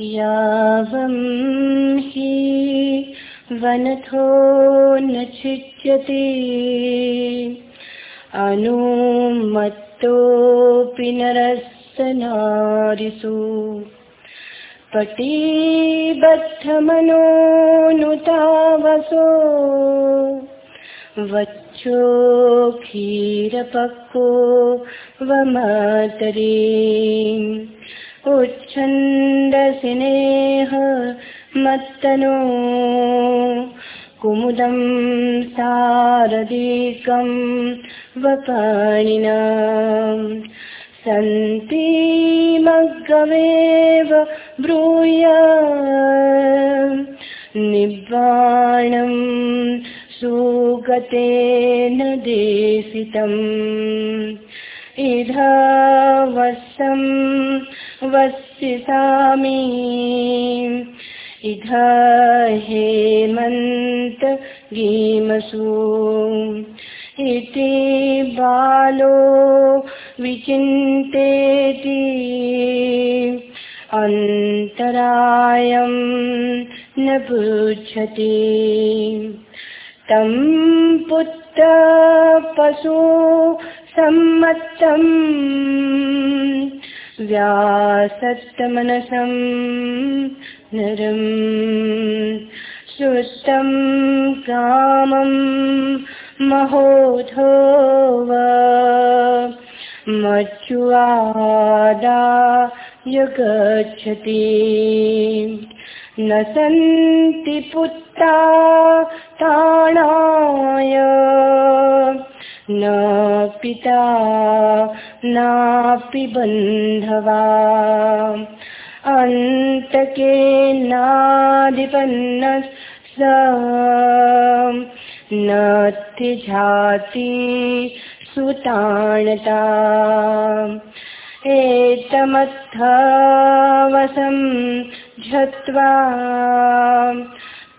यावं हि वनथो न छिच्यते अनुमत्तोऽपि नरस्तनारिषु पटीबद्धमनोनुतावसो। वक्षो क्षीरपक्को वमतरी। उच्छन्दसिनेह मत्तनो कुमुदं सारदिकं वपाणिना सन्ति मग्गमेव ब्रूय निब्बाणं सुगतेन देशितम् इधावसं वसितामि इध हेमन्त गीमसु। इति बालो विचिन्तेति। अन्तरायं न पृच्छति। तं पुत्रपशु सम्मत्तम्। व्यासत्तमनसं नरम् श्रुतं कामं महोधोव मच्युवादाय गच्छति न सन्ति पुत्रा ताणाय। न पिता नापि बन्धवा। अन्तके नादिपन्न स नत्थिझाति सुताणता। एतमत्थवसं झत्वा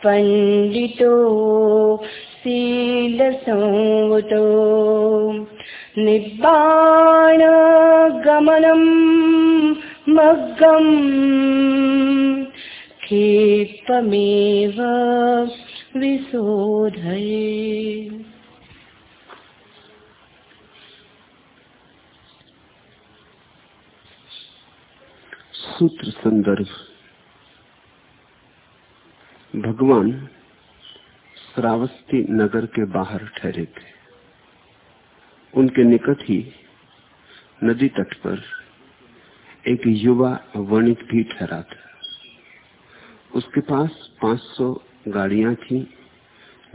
पण्डितो शीलसंवतो निब्बाणगमनं मग्गम् क्षिपमेव विशोधये। सूत्र संदर्भ। भगवान श्रावस्ती नगर के बाहर ठहरे थे। उनके निकट ही नदी तट पर एक युवा वणिक भी ठहरा था। उसके पास 500 गाड़ियाँ थी,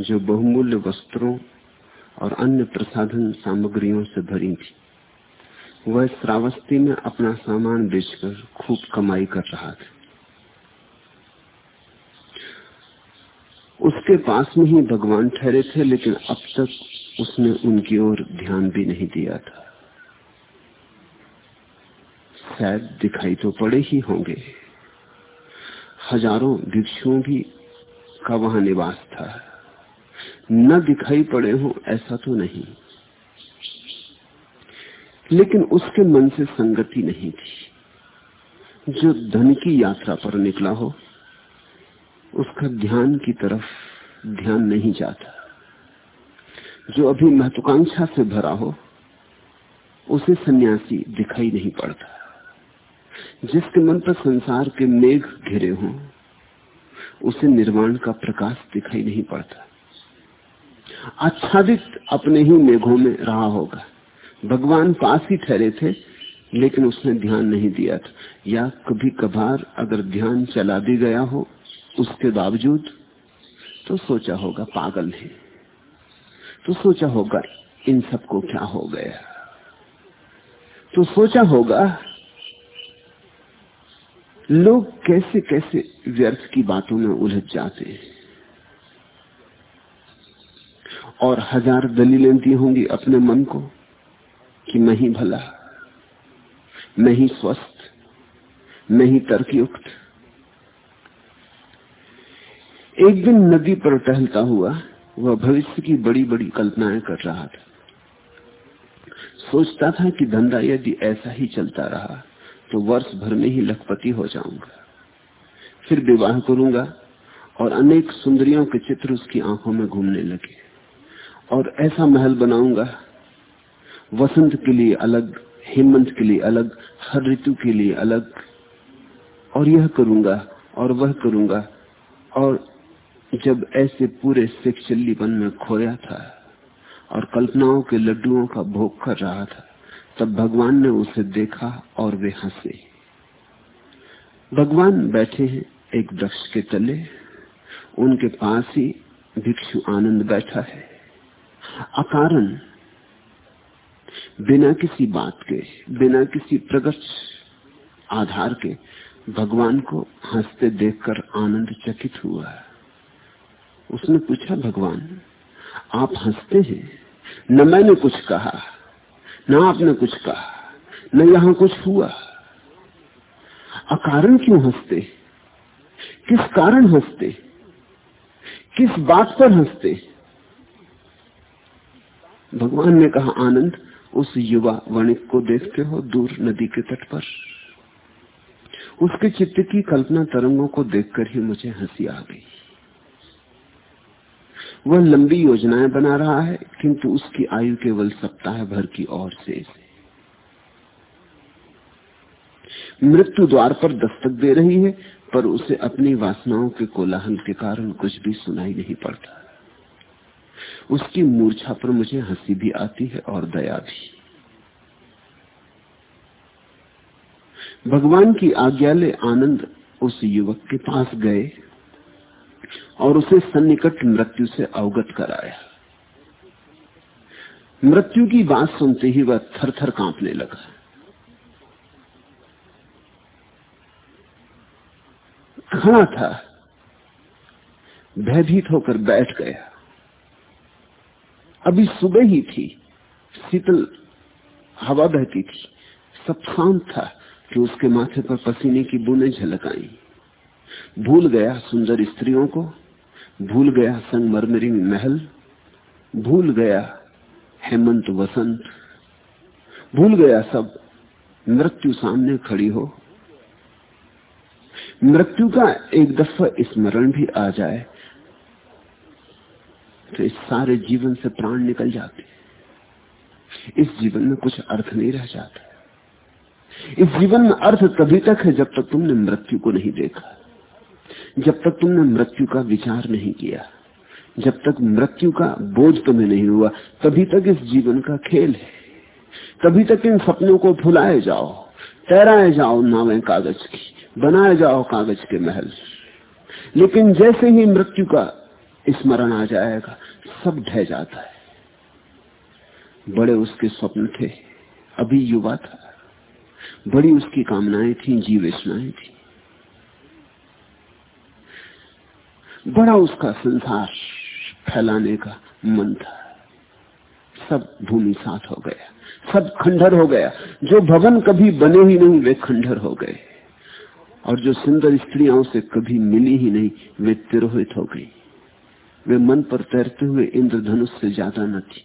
जो बहुमूल्य वस्त्रों और अन्य प्रसाधन सामग्रियों से भरी थी। वह श्रावस्ती में अपना सामान बेचकर खूब कमाई कर रहा था। उसके पास में ही भगवान ठहरे थे, लेकिन अब तक उसने उनकी ओर ध्यान भी नहीं दिया था। शायद दिखाई तो पड़े ही होंगे। हज़ारों भिक्षुओं भी का वहाँ निवास था। न दिखाई पड़े हो, ऐसा तो नहीं। लेकिन उसके मन से संगति नहीं थी। जो धन की यात्रा पर निकला हो उसका ध्यान की तरफ़ ध्यान नहीं जाता। जो अभी महत्वाकांक्षा से भरा हो, उसे सन्यासी दिखाई नहीं पड़ता। जिसके मन पर संसार के मेघ घिरे हों, उसे निर्वाण का प्रकाश दिखाई नहीं पड़ता। आच्छादित अपने ही मेघों में रहा होगा। भगवान पास ही ठहरे थे, लेकिन उसने ध्यान नहीं दिया था। या कभी कभार अगर ध्यान चला भी गया हो उसके बावजूद तो सोचा होगा पागल है। तो सोचा होगा, इन सबको क्या हो गया? तो सोचा होगा, लोग कैसे कैसे व्यर्थ की बातों में उलझ जाते हैं। और हज़ार दलीलें दी होंगी अपने मन को कि मैं ही भला, मैं ही स्वस्थ, मैं ही तर्कयुक्त। एक दिन नदी पर टहलता हुआ वह भविष्य की बड़ी बड़ी कल्पनाएँ कर रहा था। सोचता था कि धंधा यदि ऐसा ही चलता रहा तो वर्ष भर में ही लखपति हो जाऊँगा। फिर विवाह करूँगा और अनेक सुंदरियों के चित्र उसकी आँखों में घूमने लगे और ऐसा महल बनाऊँगा। वसंत के लिए अलग, हेमंत के लिए अलग, हर ऋतु के लिए अलग। और यह करूँगा और वह करूँगा और जब ऐसे पूरे शिक्षलीपन में खोया था और कल्पनाओं के लड्डुओं का भोग कर रहा था, तब भगवान ने उसे देखा और वे हंसे। भगवान बैठे हैं एक वृक्ष के तले। उनके पास ही भिक्षु आनंद बैठा है। अकारण, बिना किसी बात के, बिना किसी प्रगट आधार के, भगवान को हँसते देखकर आनंद चकित हुआ। उसने पूछा, भगवान, आप हँसते हैं? न मैंने कुछ कहा, न आपने कुछ कहा, न यहाँ कुछ हुआ। अकारण क्यों हँसते? किस कारण हँसते? किस बात पर हँसते? भगवान ने कहा, आनंद, उस युवा वणिक को देखते हो दूर नदी के तट पर। उसके चित्त की कल्पना तरंगों को देखकर ही मुझे हँसी आ गई। वह लंबी योजनाएँ बना रहा है, किंतु उसकी आयु केवल सप्ताह भर की शेष है। मृत्यु द्वार पर दस्तक दे रही है, पर उसे अपनी वासनाओं के कोलाहल के कारण कुछ भी सुनाई नहीं पड़ता। उसकी मूर्छा पर मुझे हँसी भी आती है और दया भी। भगवान की आज्ञा ले आनंद उस युवक के पास गए। और उसे सन्निकट मृत्यु से अवगत कराया। मृत्यु की बात सुनते ही वह थर थर कांपने लगा। खड़ा था। भयभीत होकर बैठ गया। अभी सुबह ही थी। शीतल हवा बहती थी। सब शांत था कि उसके माथे पर पसीने की बूंदें झलक आई। भूल गया सुंदर स्त्रियों को। भूल गया संगमरमरी महल, भूल गया हेमंत वसंत, भूल गया सब, मृत्यु सामने खड़ी हो। मृत्यु का एक दफ़ा स्मरण भी आ जाए तो इस सारे जीवन से प्राण निकल जाते। इस जीवन में कुछ अर्थ नहीं रह जाता। इस जीवन में अर्थ तभी तक है जब तक तुमने मृत्यु को नहीं देखा। जब तक तुमने मृत्यु का विचार नहीं किया, जब तक मृत्यु का बोझ तुम्हें नहीं हुआ, तभी तक इस जीवन का खेल है। तभी तक इन सपनों को भुलाए जाओ, तैराए जाओ नावें कागज़ की, बनाए जाओ कागज़ के महल। लेकिन जैसे ही मृत्यु का स्मरण आ जाएगा, सब ढह जाता है। बड़े उसके स्वप्न थे, अभी युवा था। बड़ी उसकी कामनाएँ थी, जीवेशनाएँ थी। बड़ा उसका संसार फैलाने का मन था। सब भूमि साथ हो गया, सब खंडर हो गया। जो भवन कभी बने ही नहीं, वे खंडर हो गए। और जो सुंदर स्त्रियाँ उसे कभी मिली ही नहीं, वे तिरोहित हो गई। वे मन पर तैरते हुए इंद्रधनुष से ज़्यादा न थी।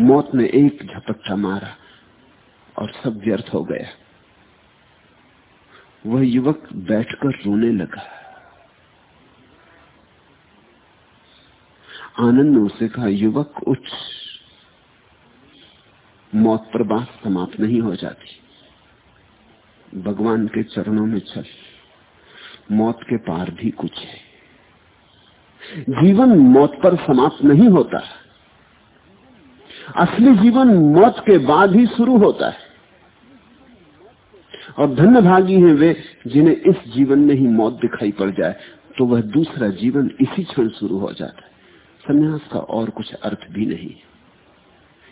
मौत ने एक झपट्टा मारा और सब व्यर्थ हो गया। वह युवक बैठकर रोने लगा। आनंद ने उसे कहा, युवक उच्च मौत पर बात समाप्त नहीं हो जाती। भगवान के चरणों में चल। मौत के पार भी कुछ है। जीवन मौत पर समाप्त नहीं होता। असली जीवन मौत के बाद ही शुरू होता है। और धन्य भागी हैं वे, जिन्हें इस जीवन में ही मौत दिखाई पड़ जाए तो वह दूसरा जीवन इसी क्षण शुरू हो जाता है। संन्यास का और कुछ अर्थ भी नहीं।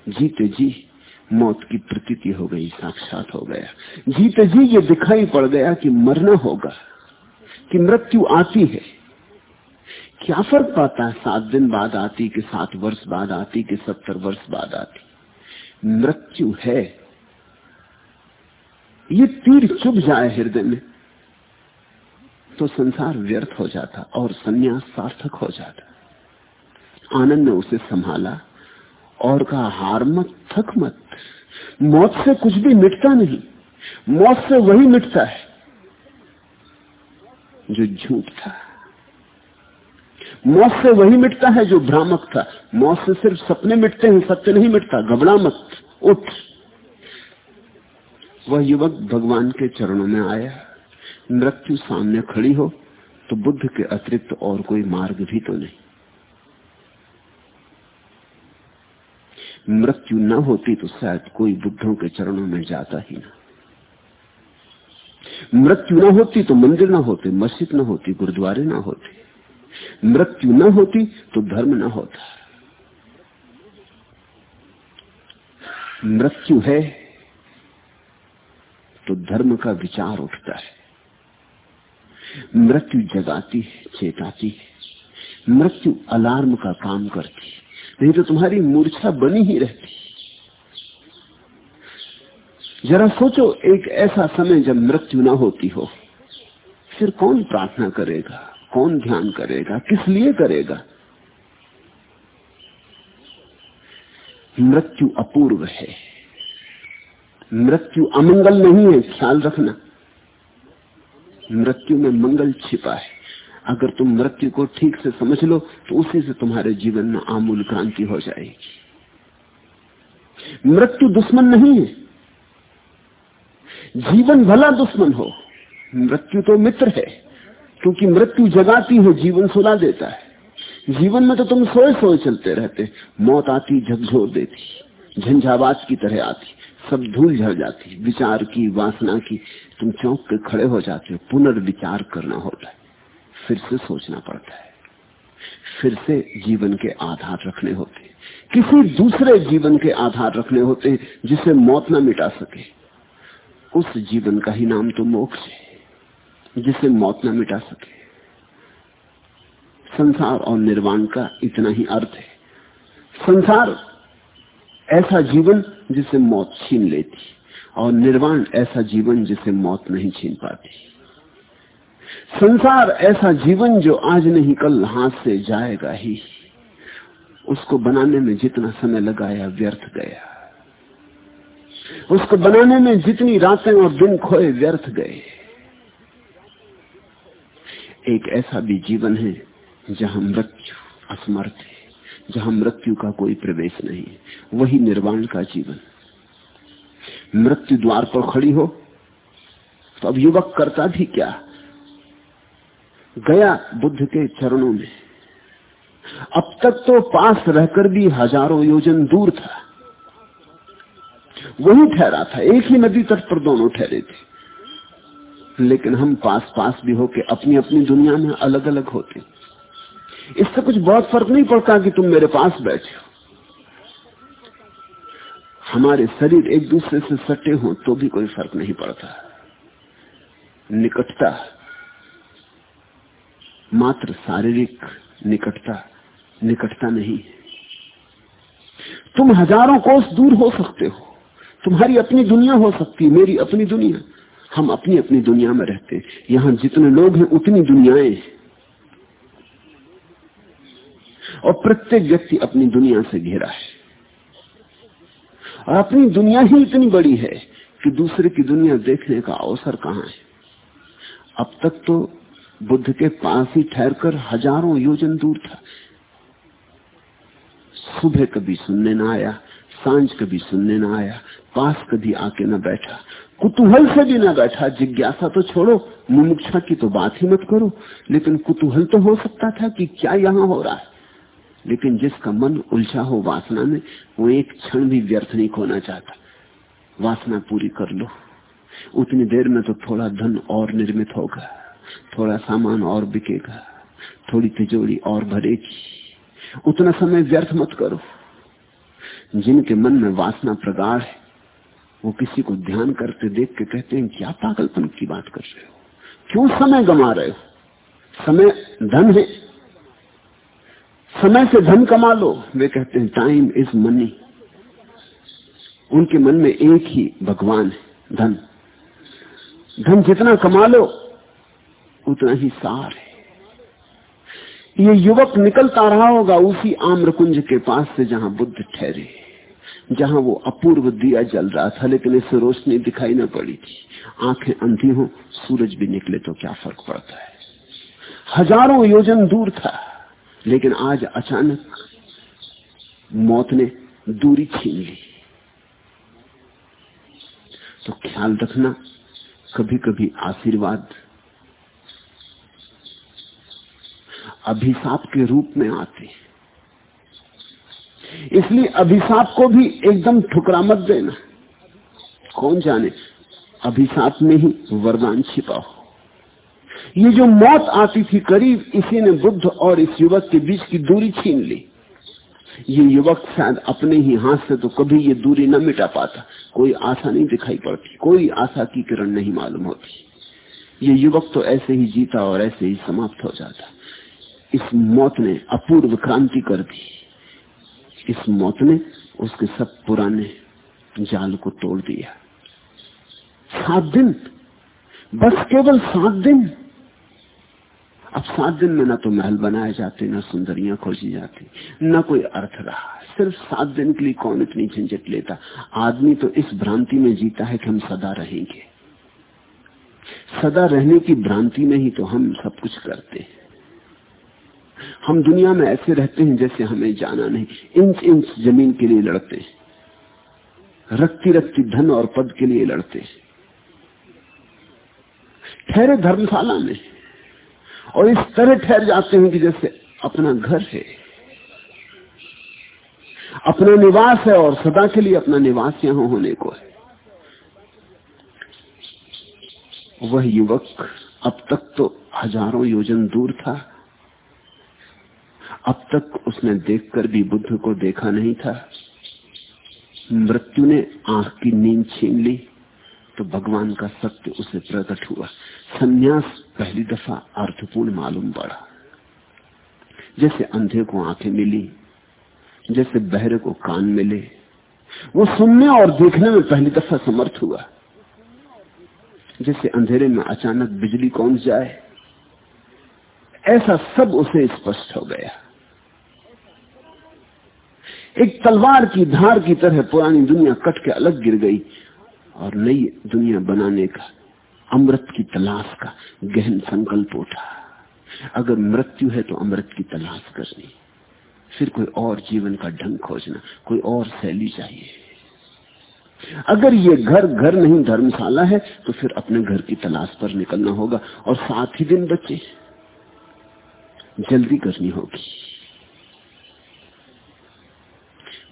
जीते जी, मौत की प्रतीति हो गई, साक्षात हो गया। जीते जी, ये दिखाई पड़ गया कि मरना होगा, कि मृत्यु आती है। क्या फ़र्क पाता है? सात दिन बाद आती कि सात वर्ष बाद आती कि सत्तर वर्ष बाद आती? मृत्यु है। ये तीर चुभ जाए हृदय में तो संसार व्यर्थ हो जाता और सन्यास सार्थक हो जाता। आनंद ने उसे संभाला और कहा, हार मत, थक मत। मौत से कुछ भी मिटता नहीं। मौत से वही मिटता है जो झूठ था। मौत से वही मिटता है जो भ्रामक था। मौत से सिर्फ़ सपने मिटते हैं, सत्य नहीं मिटता। घबरा मत, उठ। वह युवक भगवान के चरणों में आया। मृत्यु सामने खड़ी हो तो बुद्ध के अतिरिक्त और कोई मार्ग भी तो नहीं। मृत्यु न होती तो शायद कोई बुद्धों के चरणों में जाता ही ना। मृत्यु न होती तो मंदिर ना होते, मस्जिद न होती, गुरुद्वारे ना होते। मृत्यु न होती तो धर्म न होता। मृत्यु है तो धर्म का विचार उठता है। मृत्यु जगाती है, चेताती है। मृत्यु अलार्म का काम करती है। नहीं तो तुम्हारी मूर्छा बनी ही रहती। जरा सोचो, एक ऐसा समय जब मृत्यु ना होती हो, फिर कौन प्रार्थना करेगा, कौन ध्यान करेगा, किस लिए करेगा? मृत्यु अपूर्व है। मृत्यु अमंगल नहीं है, ख्याल रखना। मृत्यु में मंगल छिपा है। अगर तुम मृत्यु को ठीक से समझ लो तो उसी से तुम्हारे जीवन में आमूल क्रांति हो जाएगी। मृत्यु दुश्मन नहीं है। जीवन भला दुश्मन हो। मृत्यु तो मित्र है, क्योंकि मृत्यु जगाती है, जीवन सुला देता है। जीवन में तो तुम सोए सोए चलते रहते, मौत आती, झकझोर देती, झंझावात की तरह आती, सब धूल झड़ जाती, विचार की, वासना की, तुम चौंक के खड़े हो जाते हो, पुनर्विचार करना होता है। फिर से सोचना पड़ता है। फिर से जीवन के आधार रखने होते। किसी दूसरे जीवन के आधार रखने होते हैं जिसे मौत ना मिटा सके। उस जीवन का ही नाम तो मोक्ष है, जिसे मौत ना मिटा सके। संसार और निर्वाण का इतना ही अर्थ है। संसार ऐसा जीवन जिसे मौत छीन लेती और निर्वाण ऐसा जीवन जिसे मौत नहीं छीन पाती। संसार ऐसा जीवन जो आज नहीं, कल हाथ से जाएगा ही। उसको बनाने में जितना समय लगाया, व्यर्थ गया। उसको बनाने में जितनी रातें और दिन खोए, व्यर्थ गए। एक ऐसा भी जीवन है, जहाँ मृत्यु असमर्थ है, जहाँ मृत्यु का कोई प्रवेश नहीं, वही निर्वाण का जीवन। मृत्यु द्वार पर खड़ी हो तो अब युवक करता भी क्या? गया बुद्ध के चरणों में। अब तक तो पास रहकर भी हज़ारों योजन दूर था। वही ठहरा था, एक ही नदी तट पर दोनों ठहरे थे। लेकिन हम पास पास भी होके अपनी अपनी दुनिया में अलग अलग होते। इससे कुछ बहुत फ़र्क नहीं पड़ता कि तुम मेरे पास बैठे हो। हमारे शरीर एक दूसरे से सटे हो तो भी कोई फ़र्क नहीं पड़ता। निकटता मात्र शारीरिक निकटता निकटता नहीं तुम हज़ारों कोस दूर हो सकते हो। तुम्हारी अपनी दुनिया हो सकती है, मेरी अपनी दुनिया। हम अपनी अपनी दुनिया में रहते हैं। यहाँ जितने लोग हैं, उतनी दुनियाएँ और प्रत्येक व्यक्ति अपनी दुनिया से घेरा है। और अपनी दुनिया ही इतनी बड़ी है कि दूसरे की दुनिया देखने का अवसर कहाँ है? अब तक तो बुद्ध के पास ही ठहरकर हज़ारों योजन दूर था। सुबह कभी सुनने ना आया, साँझ कभी सुनने ना आया, पास कभी आके ना बैठा। कुतूहल से भी ना बैठा, जिज्ञासा तो छोड़ो, मुमुक्षा की तो बात ही मत करो। लेकिन कुतूहल तो हो सकता था कि क्या यहाँ हो रहा है। लेकिन जिसका मन उलझा हो वासना में, वो एक क्षण भी व्यर्थ नहीं खोना चाहता। वासना पूरी कर लो। उतनी देर में तो थोड़ा धन और निर्मित होगा। थोड़ा सामान और बिकेगा, थोड़ी तिजोरी और भरेगी। उतना समय व्यर्थ मत करो। जिनके मन में वासना प्रगाढ़ है, वो किसी को ध्यान करते देख के कहते हैं क्या पागलपन की बात कर रहे हो। क्यों समय गमा रहे हो? समय धन है। समय से धन कमा लो। वे कहते हैं टाइम इज़ मनी उनके मन में एक ही भगवान है, धन। धन जितना कमा लो उतना ही सार। है ये युवक निकलता रहा होगा उसी आम्रकुंज के पास से जहाँ बुद्ध ठहरे, जहाँ वो अपूर्व दिया जल रहा था, लेकिन इसे रोशनी दिखाई न पड़ी थी। आँखें अंधी हो, सूरज भी निकले तो क्या फ़र्क पड़ता है? हज़ारों योजन दूर था, लेकिन आज अचानक मौत ने दूरी छीन ली। तो ख्याल रखना कभी कभी आशीर्वाद अभिशाप के रूप में आते हैं। इसलिए अभिशाप को भी एकदम ठुकरा मत देना। कौन जाने? अभिशाप में ही वरदान छिपा हो। ये जो मौत आती थी करीब, इसी ने बुद्ध और इस युवक के बीच की दूरी छीन ली। ये युवक शायद अपने ही हाथ से तो कभी ये दूरी न मिटा पाता। कोई आशा नहीं दिखाई पड़ती, कोई आशा की किरण नहीं मालूम होती। ये युवक तो ऐसे ही जीता और ऐसे ही समाप्त हो जाता। इस मौत ने अपूर्व क्रांति कर दी। इस मौत ने उसके सब पुराने जाल को तोड़ दिया। सात दिन, बस केवल सात दिन। अब सात दिन में ना तो महल बनाए जाते, ना सुंदरियाँ खोजी जाती, ना कोई अर्थ रहा। सिर्फ़ सात दिन के लिए कौन इतनी झंझट लेता? आदमी तो इस भ्रांति में जीता है कि हम सदा रहेंगे। सदा रहने की भ्रांति में ही तो हम सब कुछ करते हैं। हम दुनिया में ऐसे रहते हैं जैसे हमें जाना नहीं। इंच इंच ज़मीन के लिए लड़ते हैं। रखती रखती धन और पद के लिए लड़ते हैं। ठहरे धर्मशाला में और इस तरह ठहर जाते हैं कि जैसे अपना घर है। अपना निवास है और सदा के लिए अपना निवास यहाँ होने को है। वह युवक अब तक तो हज़ारों योजन दूर था। अब तक उसने देखकर भी बुद्ध को देखा नहीं था। मृत्यु ने आँख की नींद छीन ली तो भगवान का सत्य उसे प्रकट हुआ। सन्यास पहली दफ़ा अर्थपूर्ण मालूम पड़ा। जैसे अंधे को आँखें मिली, जैसे बहरे को कान मिले, वो सुनने और देखने में पहली दफ़ा समर्थ हुआ। जैसे अंधेरे में अचानक बिजली कौन जाए, ऐसा सब उसे स्पष्ट हो गया। एक तलवार की धार की तरह पुरानी दुनिया कट के अलग गिर गई और नई दुनिया बनाने का, अमृत की तलाश का गहन संकल्प उठा। अगर मृत्यु है तो अमृत की तलाश करनी। फिर कोई और जीवन का ढंग खोजना, कोई और शैली चाहिए। अगर ये घर घर नहीं, धर्मशाला है तो फिर अपने घर की तलाश पर निकलना होगा और साथ ही दिन बचे। जल्दी करनी होगी।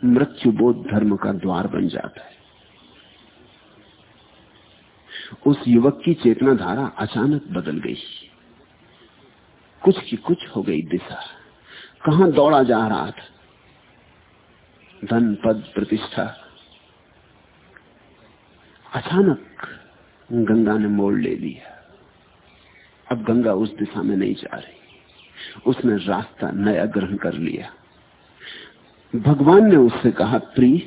मृत्यु बोध धर्म का द्वार बन जाता है। उस युवक की चेतना धारा अचानक बदल गई। कुछ की कुछ हो गई दिशा। कहा दौड़ा जा रहा था? धन पद प्रतिष्ठा। अचानक गंगा ने मोड़ ले लिया। अब गंगा उस दिशा में नहीं जा रही। उसने रास्ता नया ग्रहण कर लिया। भगवान ने उससे कहा, प्रिय,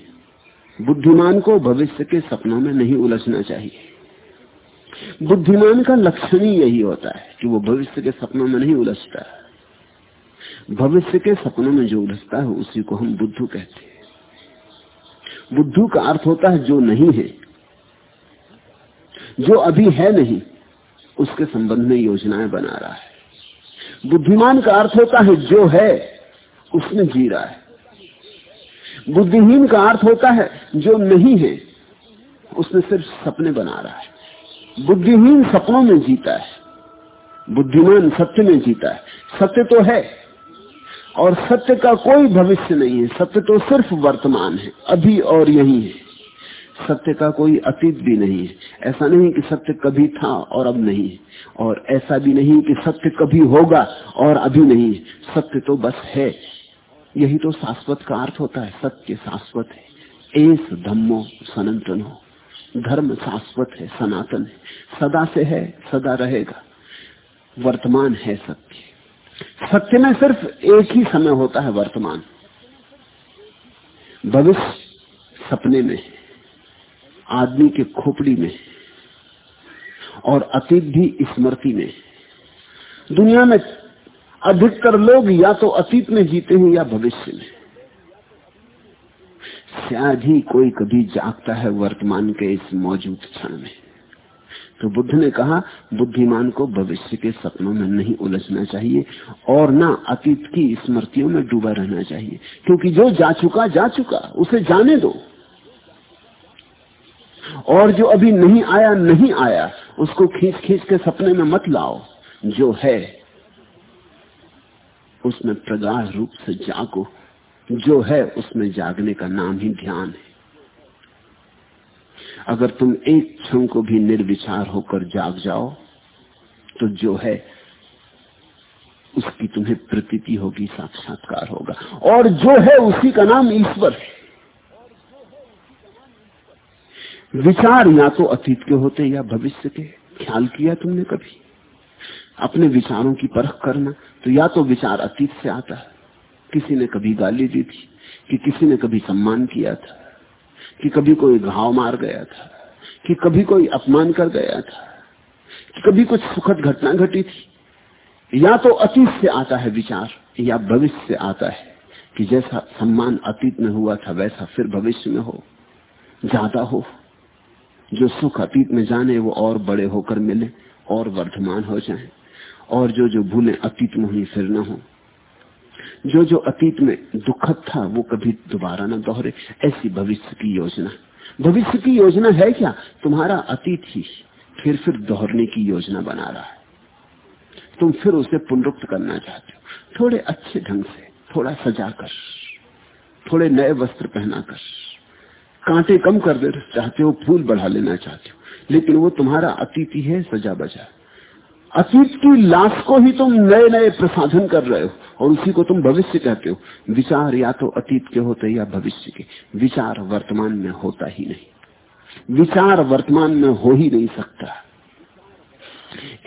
बुद्धिमान को भविष्य के सपनों में नहीं उलझना चाहिए। बुद्धिमान का लक्षण ही यही होता है कि वो भविष्य के सपनों में नहीं उलझता भविष्य के सपनों में जो उलझता है, उसी को हम बुद्धू कहते हैं। बुद्धू का अर्थ होता है जो नहीं है। जो अभी है नहीं, उसके संबंध में योजनाएँ बना रहा है। बुद्धिमान का अर्थ होता है जो है, उसमें जी रहा है। बुद्धिहीन का अर्थ होता है, जो नहीं है, उसने सिर्फ़ सपने बना रहा है। बुद्धिहीन सपनों में जीता है। बुद्धिमान सत्य में जीता है। सत्य तो है, और सत्य का कोई भविष्य नहीं है। सत्य तो सिर्फ़ वर्तमान है, अभी और यही है। सत्य का कोई अतीत भी नहीं है। ऐसा नहीं कि सत्य कभी था और अब नहीं है, और ऐसा भी नहीं कि सत्य कभी होगा और अभी नहीं है। सत्य तो बस है। यही तो शाश्वत का अर्थ होता है, सत्य शाश्वत है। एस धम्मो सनातन हो। धर्म शाश्वत है, सनातन है। सदा से है, सदा रहेगा। वर्तमान है सत्य। सत्य में सिर्फ़ एक ही समय होता है वर्तमान। भविष्य सपने में आदमी के खोपड़ी में और अतीत भी स्मृति में दुनिया में अधिकतर लोग या तो अतीत में जीते हैं या भविष्य में। शायद ही कोई कभी जागता है वर्तमान के इस मौजूद क्षण में। तो बुद्ध ने कहा, बुद्धिमान को भविष्य के सपनों में नहीं उलझना चाहिए और ना अतीत की स्मृतियों में डूबा रहना चाहिए। क्योंकि जो जा चुका जा चुका, उसे जाने दो। और जो अभी नहीं आया नहीं आया, उसको खींच खींच के सपने में मत लाओ। जो है उसमें प्रगाढ़ रूप से जागो। जो है उसमें जागने का नाम ही ध्यान है। अगर तुम एक क्षण को भी निर्विचार होकर जाग जाओ तो जो है उसकी तुम्हें प्रतीति होगी, साक्षात्कार होगा। और जो है उसी का नाम ईश्वर है। विचार या तो अतीत के होते या भविष्य के। ख्याल किया तुमने कभी? अपने विचारों की परख करना तो या तो विचार अतीत से आता है। किसी ने कभी गाली दी थी, कि किसी ने कभी सम्मान किया था, कि कभी कोई घाव मार गया था, कि कभी कोई अपमान कर गया था, कि कभी कुछ सुखद घटना घटी थी। या तो अतीत से आता है विचार, या भविष्य से आता है, कि जैसा सम्मान अतीत में हुआ था, वैसा फिर भविष्य में हो, ज़्यादा हो। जो सुख अतीत में जाने, वो और बड़े होकर मिले, और वर्धमान हो जाएँ। और जो जो भूलें अतीत में ही फिर न हो। जो जो अतीत में दुखद था, वो कभी दोबारा न दोहरे। ऐसी भविष्य की योजना। भविष्य की योजना है क्या? तुम्हारा अतीत ही फिर फिर दोहरने की योजना बना रहा है। तुम फिर उसे पुनरुक्त करना चाहते हो। थोड़े अच्छे ढंग से, थोड़ा सजाकर थोड़े नए वस्त्र पहनाकर कांटे कम कर दे, चाहते हो, फूल बढ़ा लेना चाहते हो। लेकिन वो तुम्हारा अतीत ही है सजा बजा अतीत की लाश को ही तुम नए नए प्रसाधन कर रहे हो, और उसी को तुम भविष्य कहते हो। विचार या तो अतीत के होते या भविष्य के। विचार वर्तमान में होता ही नहीं। विचार वर्तमान में हो ही नहीं सकता।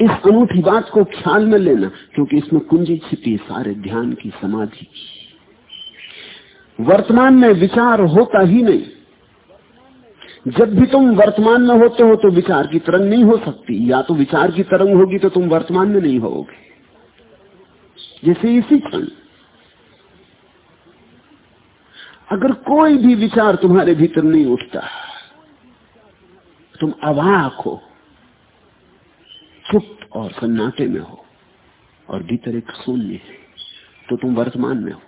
इस अनूठी बात को ख्याल में लेना, क्योंकि इसमें कुंजी छिपी सारे ध्यान की समाधि वर्तमान में विचार होता ही नहीं। जब भी तुम वर्तमान में होते हो तो विचार की तरंग नहीं हो सकती। या तो विचार की तरंग होगी तो तुम वर्तमान में नहीं होगे। जैसे इसी क्षण। अगर कोई भी विचार तुम्हारे भीतर नहीं उठता, तुम अवाक हो चुप और सन्नाटे में हो, और भीतर एक शून्य है तो तुम वर्तमान में हो।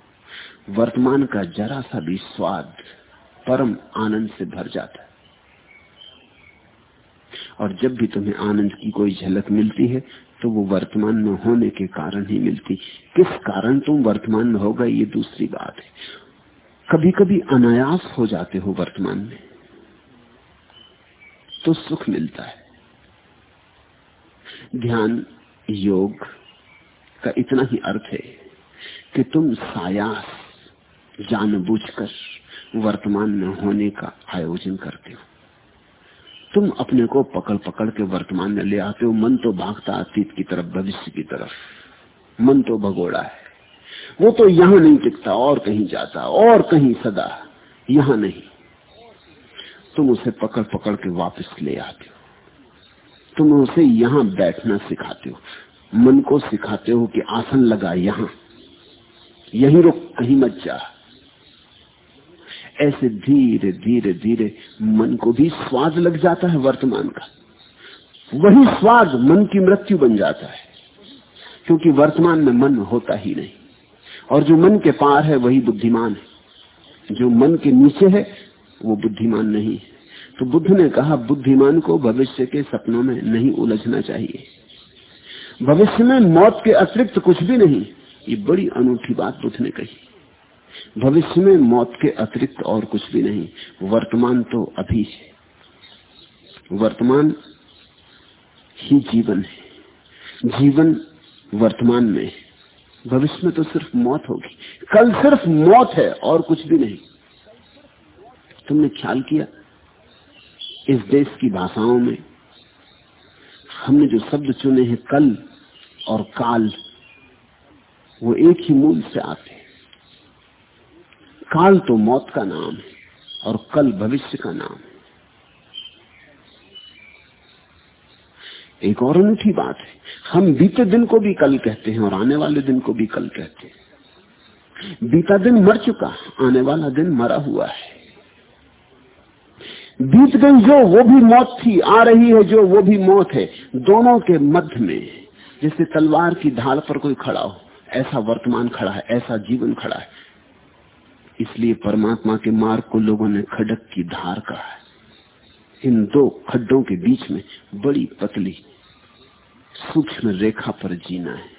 वर्तमान का जरा सा भी स्वाद परम आनंद से भर जाता है। और जब भी तुम्हें आनंद की कोई झलक मिलती है तो वो वर्तमान में होने के कारण ही मिलती। किस कारण तुम वर्तमान में होगा ये दूसरी बात है। कभी कभी अनायास हो जाते हो वर्तमान में तो सुख मिलता है। ध्यान योग का इतना ही अर्थ है कि तुम सायास, जानबूझकर वर्तमान में होने का आयोजन करते हो। तुम अपने को पकड़ पकड़ के वर्तमान में ले आते हो। मन तो भागता अतीत की तरफ़, भविष्य की तरफ़। मन तो भगोड़ा है। वो तो यहाँ नहीं टिकता, और कहीं जाता, और कहीं सदा। यहाँ नहीं। तुम उसे पकड़ पकड़ के वापस ले आते हो। तुम उसे यहाँ बैठना सिखाते हो। मन को सिखाते हो कि आसन लगा यहाँ। यही रुक, कहीं मत जा। ऐसे धीरे धीरे धीरे मन को भी स्वाद लग जाता है वर्तमान का। वही स्वाद मन की मृत्यु बन जाता है, क्योंकि वर्तमान में मन होता ही नहीं। और जो मन के पार है, वही बुद्धिमान है। जो मन के नीचे है, वो बुद्धिमान नहीं है। तो बुद्ध ने कहा, बुद्धिमान को भविष्य के सपनों में नहीं उलझना चाहिए। भविष्य में मौत के अतिरिक्त कुछ भी नहीं, ये बड़ी अनूठी बात बुद्ध ने कही। भविष्य में मौत के अतिरिक्त और कुछ भी नहीं। वर्तमान तो अभी है। वर्तमान ही जीवन है। जीवन वर्तमान में भविष्य में तो सिर्फ़ मौत होगी। कल सिर्फ़ मौत है और कुछ भी नहीं। तुमने ख्याल किया? इस देश की भाषाओं में हमने जो शब्द चुने हैं कल और काल, वो एक ही मूल से आते हैं। काल तो मौत का नाम है और कल भविष्य का नाम है। एक और अनूठी बात है, हम बीते दिन को भी कल कहते हैं और आने वाले दिन को भी कल कहते हैं। बीता दिन मर चुका आने वाला दिन मरा हुआ है। बीत गई जो, वो भी मौत थी, आ रही है जो, वो भी मौत है। दोनों के मध्य में, जैसे तलवार की ढाल पर कोई खड़ा हो, ऐसा वर्तमान खड़ा है, ऐसा जीवन खड़ा है। इसलिए परमात्मा के मार्ग को लोगों ने खडक की धार कहा है। इन दो खड्डों के बीच में बड़ी पतली सूक्ष्म रेखा पर जीना है।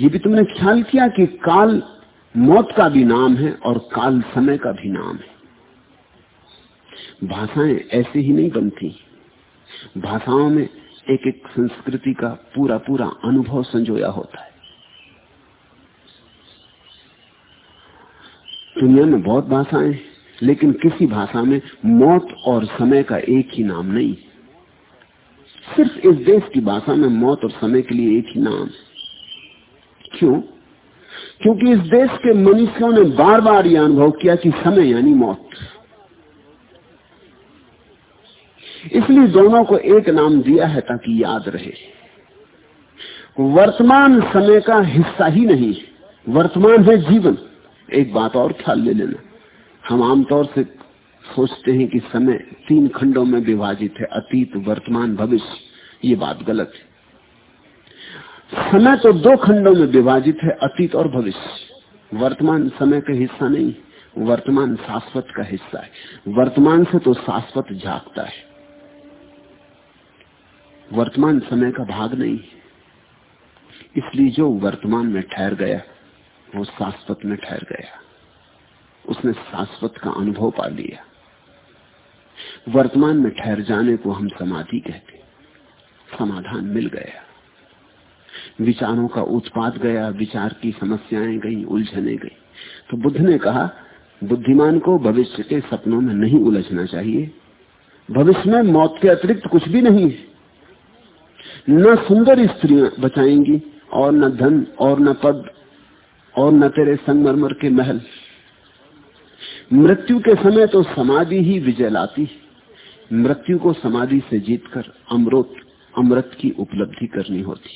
ये भी तुमने ख्याल किया कि काल मौत का भी नाम है और काल समय का भी नाम है। भाषाएँ ऐसे ही नहीं बनती। भाषाओं में एक एक संस्कृति का पूरा पूरा अनुभव संजोया होता है। दुनिया में बहुत भाषाएँ हैं, लेकिन किसी भाषा में मौत और समय का एक ही नाम नहीं। सिर्फ़ इस देश की भाषा में मौत और समय के लिए एक ही नाम क्यों? क्योंकि इस देश के मनुष्यों ने बार बार यह अनुभव किया कि समय यानी मौत। इसलिए दोनों को एक नाम दिया है ताकि याद रहे। वर्तमान समय का हिस्सा ही नहीं, वर्तमान है जीवन। एक बात और ख्याल ले लेना हम आमतौर से सोचते हैं कि समय तीन खंडों में विभाजित है, अतीत, वर्तमान, भविष्य। ये बात गलत है। समय तो दो खंडों में विभाजित है, अतीत और भविष्य। वर्तमान समय का हिस्सा नहीं, वर्तमान शाश्वत का हिस्सा है। वर्तमान से तो शाश्वत झाकता है। वर्तमान समय का भाग नहीं इसलिए जो वर्तमान में ठहर गया वो शाश्वत में ठहर गया। उसने शाश्वत का अनुभव पा लिया। वर्तमान में ठहर जाने को हम समाधि कहते समाधान मिल गया। विचारों का उत्पाद गया, विचार की समस्याएँ गई, उलझने गई। तो बुद्ध ने कहा, बुद्धिमान को भविष्य के सपनों में नहीं उलझना चाहिए। भविष्य में मौत के अतिरिक्त कुछ भी नहीं है। न सुंदर स्त्रियाँ बचाएँगी, और न धन, और न पद और न तेरे संगमरमर के महल। मृत्यु के समय तो समाधि ही विजय लाती। मृत्यु को समाधि से जीतकर अमृत अमृत की उपलब्धि करनी होती।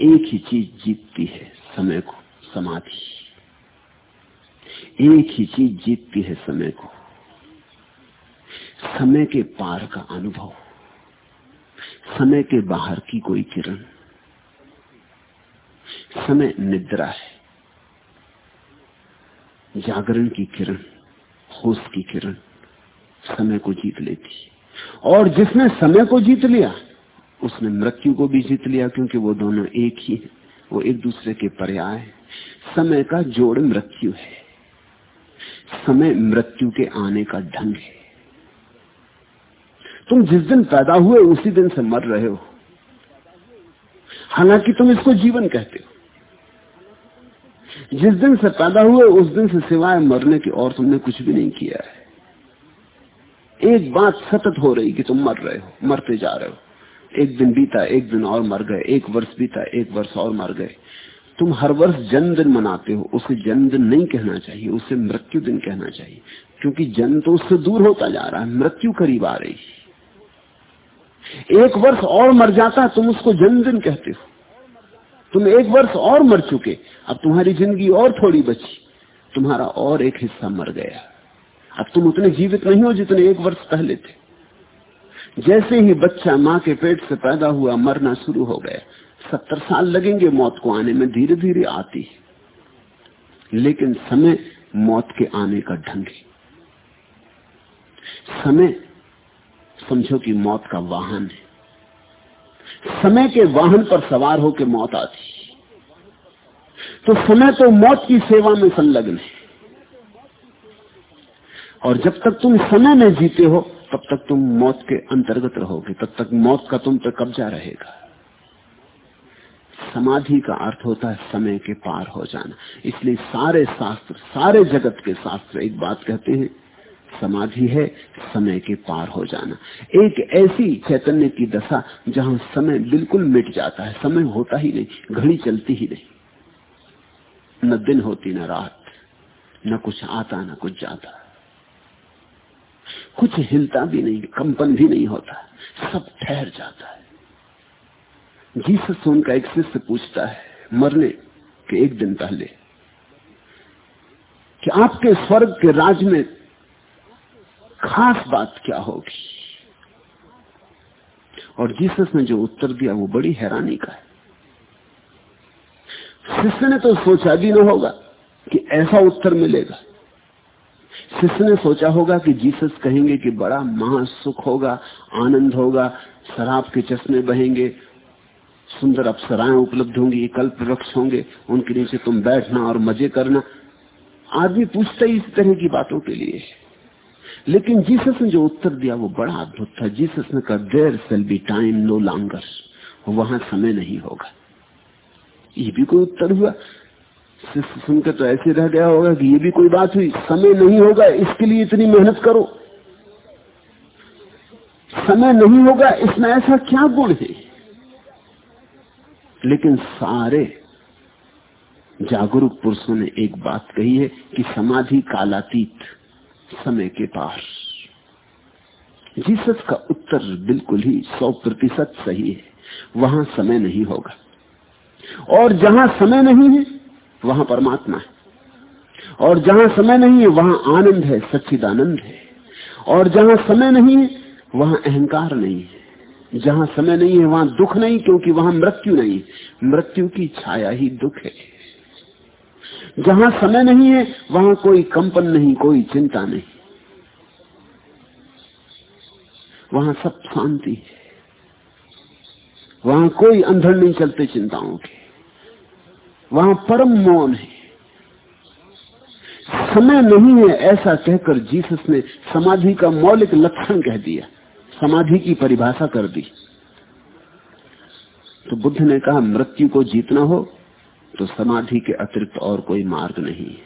एक ही चीज़ जीतती है समय को, समाधि। एक ही चीज़ जीतती है समय को। समय के पार का अनुभव। समय के बाहर की कोई किरण। समय निद्रा है। जागरण की किरण, होश की किरण समय को जीत लेती और जिसने समय को जीत लिया, उसने मृत्यु को भी जीत लिया, क्योंकि वो दोनों एक ही है, वो एक दूसरे के पर्याय समय का जोड़ मृत्यु है। समय मृत्यु के आने का ढंग है। तुम जिस दिन पैदा हुए, उसी दिन से मर रहे हो। हालाँकि तुम इसको जीवन कहते हो। जिस दिन से पैदा हुए, उस दिन से सिवाय मरने की और तुमने कुछ भी नहीं किया है। एक बात सतत हो रही कि तुम मर रहे हो, मरते जा रहे हो। एक दिन बीता, एक दिन और मर गए, एक वर्ष बीता, एक वर्ष और मर गए। तुम हर वर्ष जन्मदिन मनाते हो, उसे जन्मदिन नहीं कहना चाहिए, उसे मृत्यु दिन कहना चाहिए। क्योंकि जन्म तो उससे दूर होता जा रहा है, मृत्यु करीब आ रही है। एक वर्ष और मर जाता तुम उसको जन्मदिन कहते हो। तुम एक वर्ष और मर चुके, अब तुम्हारी ज़िंदगी और थोड़ी बची, तुम्हारा और एक हिस्सा मर गया। अब तुम उतने जीवित नहीं हो जितने एक वर्ष पहले थे। जैसे ही बच्चा माँ के पेट से पैदा हुआ, मरना शुरू हो गया। सत्तर साल लगेंगे, मौत को आने में धीरे धीरे आती है। लेकिन समय मौत के आने का ढंग है। समय समझो कि मौत का वाहन है। समय के वाहन पर सवार होकर मौत आती तो समय तो मौत की सेवा में संलग्न है। और जब तक तुम समय में जीते हो, तब तक तुम मौत के अंतर्गत रहोगे, तब तक मौत का तुम पर कब्जा रहेगा। समाधि का अर्थ होता है समय के पार हो जाना। इसलिए सारे शास्त्र, सारे जगत के शास्त्र एक बात कहते हैं समाधि है, समय के पार हो जाना। एक ऐसी चैतन्य की दशा जहाँ समय बिल्कुल मिट जाता है, समय होता ही नहीं, घड़ी चलती ही नहीं। न दिन होती, न रात, न कुछ आता, न कुछ जाता। कुछ हिलता भी नहीं, कंपन भी नहीं होता, सब ठहर जाता है। जीसस उनका एक शिष्य पूछता है, मरने के एक दिन पहले, कि आपके स्वर्ग के राज में खास बात क्या होगी? और जीसस ने जो उत्तर दिया, वो बड़ी हैरानी का है। शिष्य ने तो सोचा भी ना होगा कि ऐसा उत्तर मिलेगा। शिष्य ने सोचा होगा कि जीसस कहेंगे कि बड़ा महासुख होगा, आनंद होगा, शराब के चश्मे बहेंगे, सुंदर अप्सराएँ उपलब्ध होंगी, कल्प वृक्ष होंगे, उनके नीचे तुम बैठना और मज़े करना। आदमी पूछता ही इस तरह की बातों के लिए लेकिन जीसस ने जो उत्तर दिया वो बड़ा अद्भुत था। जीसस ने कहा there shall be time no longer वहाँ समय नहीं होगा। ये भी कोई उत्तर हुआ? सुनकर तो ऐसे रह गया होगा कि ये भी कोई बात हुई। समय नहीं होगा, इसके लिए इतनी मेहनत करो। समय नहीं होगा, इसमें ऐसा क्या गुण है? लेकिन सारे जागरूक पुरुषों ने एक बात कही है कि समाधि कालातीत। समय के पार जीसस का उत्तर बिल्कुल ही सौ प्रतिशत सही है। वहाँ समय नहीं होगा। और जहाँ समय नहीं है, वहाँ परमात्मा है। और जहाँ समय नहीं है, वहाँ आनंद है, सच्चिदानंद है। और जहाँ समय नहीं है, वहाँ अहंकार नहीं है। जहाँ समय नहीं है, वहाँ दुख नहीं, क्योंकि वहाँ मृत्यु नहीं मृत्यु की छाया ही दुख है। जहाँ समय नहीं है, वहाँ कोई कंपन नहीं, कोई चिंता नहीं। वहाँ सब शांति है। वहाँ कोई अंधड़ नहीं चलते चिंताओं के। वहाँ परम मौन है। समय नहीं है ऐसा कहकर जीसस ने समाधि का मौलिक लक्षण कह दिया। समाधि की परिभाषा कर दी। तो बुद्ध ने कहा, मृत्यु को जीतना हो तो समाधि के अतिरिक्त और कोई मार्ग नहीं।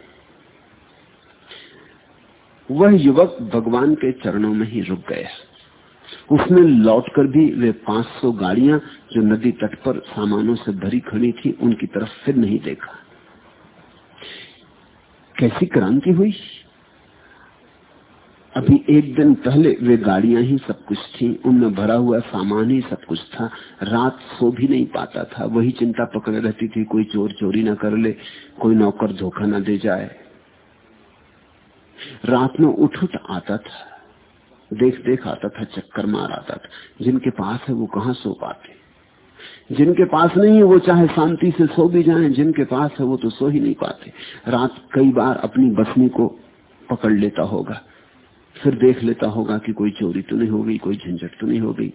वह युवक भगवान के चरणों में ही रुक गया उसने लौटकर भी वे 500 गाड़ियाँ जो नदी तट पर सामानों से भरी खड़ी थी, उनकी तरफ़ फिर नहीं देखा। कैसी क्रांति हुई? अभी एक दिन पहले वे गाड़ियाँ ही सब कुछ थी, उनमें भरा हुआ सामान ही सब कुछ था। रात सो भी नहीं पाता था। वही चिंता पकड़े रहती थी, कोई चोर चोरी ना कर ले, कोई नौकर धोखा ना दे जाए। रात में उठ उठ आता था, देख देख आता था, चक्कर मार आता था। जिनके पास है वो कहाँ सो पाते? जिनके पास नहीं है वो चाहे शांति से सो भी जाए, जिनके पास है वो तो सो ही नहीं पाते। रात कई बार अपनी बसनी को पकड़ लेता होगा। फिर देख लेता होगा कि कोई चोरी तो नहीं हो गई, कोई झंझट तो नहीं हो गई।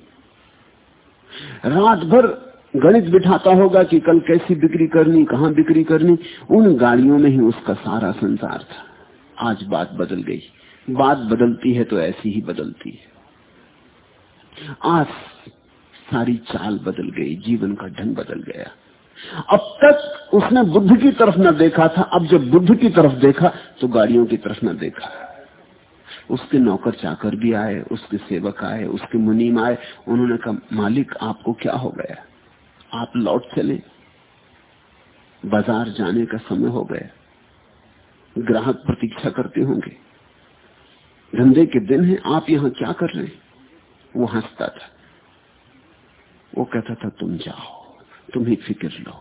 रात भर गणित बिठाता होगा कि कल कैसी बिक्री करनी, कहाँ बिक्री करनी, उन गाड़ियों में ही उसका सारा संसार था। आज बात बदल गई। बात बदलती है तो ऐसी ही बदलती है। आज सारी चाल बदल गई, जीवन का ढंग बदल गया। अब तक उसने बुद्ध की तरफ़ न देखा था, अब जब बुद्ध की तरफ़ देखा तो गाड़ियों की तरफ़ न देखा। उसके नौकर चाकर भी आए, उसके सेवक आए, उसके मुनीम आए, उन्होंने कहा, मालिक, आपको क्या हो गया? आप लौट चले। बाज़ार जाने का समय हो गया। ग्राहक प्रतीक्षा करते होंगे। धंधे के दिन है, आप यहाँ क्या कर रहे हैं? वो हंसता था। वो कहता था, तुम जाओ तुम ही फ़िक्र लो,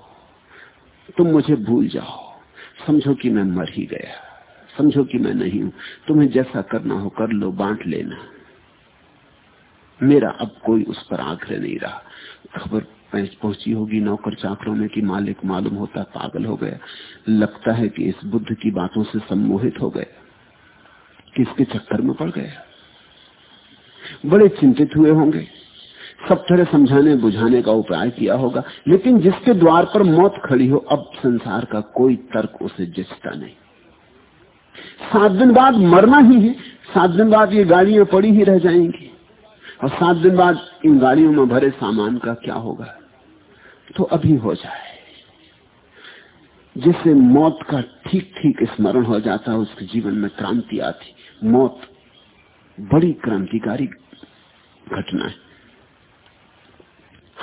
तुम मुझे भूल जाओ, समझो कि मैं मर ही गया। समझो कि मैं नहीं हूँ। तुम्हें जैसा करना हो कर लो, बांट लेना। मेरा अब कोई उस पर आग्रह नहीं रहा। खबर पहुँची होगी नौकर चाकरों में कि मालिक मालूम होता पागल हो गया। लगता है कि इस बुद्ध की बातों से सम्मोहित हो गया किसके चक्कर में पड़ गया बड़े चिंतित हुए होंगे। सब तरह समझाने, बुझाने का उपाय किया होगा। लेकिन जिसके द्वार पर मौत खड़ी हो, अब संसार का कोई तर्क उसे जिसता नहीं। सात दिन बाद मरना ही है। सात दिन बाद ये गाड़ियाँ पड़ी ही रह जाएँगी। और सात दिन बाद इन गाड़ियों में भरे सामान का क्या होगा? तो अभी हो जाए। जिससे मौत का ठीक ठीक स्मरण हो जाता है, उसके जीवन में क्रांति आती। मौत बड़ी क्रांतिकारी घटना है।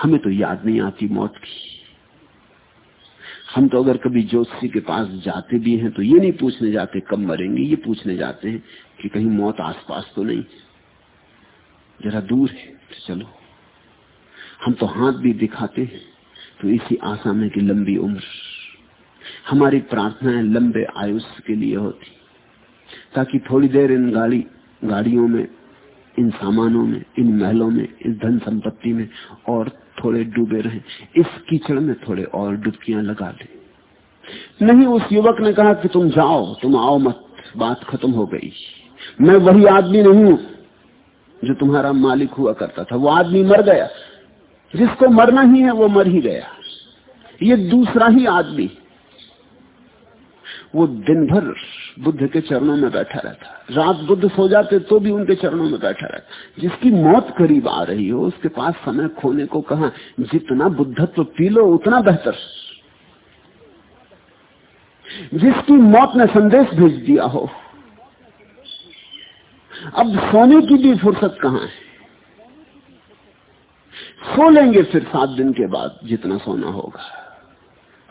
हमें तो याद नहीं आती मौत की। हम तो अगर कभी जोशी के पास जाते भी हैं तो ये नहीं पूछने जाते कब मरेंगे, ये पूछने जाते हैं कि कहीं मौत आसपास तो नहीं। जरा दूर है तो चलो। हम तो हाथ भी दिखाते हैं तो इसी आशा में कि लंबी उम्र। हमारी प्रार्थनाएँ लंबे आयुष के लिए होती, ताकि थोड़ी देर इन गाड़ी, गाड़ियों में, इन सामानों में, इन महलों में, इस धन संपत्ति में और थोड़े डूबे रहे। इस कीचड़ में थोड़े और डुबकियाँ लगा ले नहीं, उस युवक ने कहा कि तुम जाओ, तुम आओ मत। बात खत्म हो गई। मैं वही आदमी नहीं हूँ जो तुम्हारा मालिक हुआ करता था। वो आदमी मर गया। जिसको मरना ही है, वो मर ही गया। ये दूसरा ही आदमी। वो दिन भर बुद्ध के चरणों में बैठा रहता रात बुद्ध सो जाते तो भी उनके चरणों में बैठा रहता जिसकी मौत करीब आ रही हो, उसके पास समय खोने को कहा, जितना बुद्धत्व पी लो, उतना बेहतर। जिसकी मौत ने संदेश भेज दिया हो। अब सोने की भी फुर्सत कहाँ है? सो लेंगे फिर सात दिन के बाद जितना सोना होगा।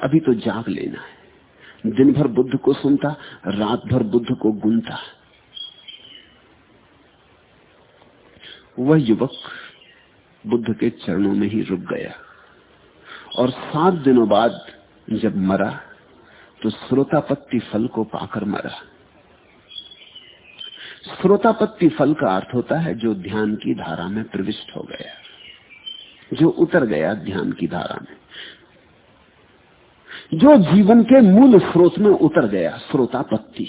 अभी तो जाग लेना है। दिन भर बुद्ध को सुनता रात भर बुद्ध को गुनता। वह युवक बुद्ध के चरणों में ही रुक गया। और सात दिनों बाद जब मरा तो श्रोतापत्ति फल को पाकर मरा। श्रोतापत्ति फल का अर्थ होता है जो ध्यान की धारा में प्रविष्ट हो गया, जो उतर गया ध्यान की धारा में। जो जीवन के मूल स्रोत में उतर गया, स्रोतापत्ति।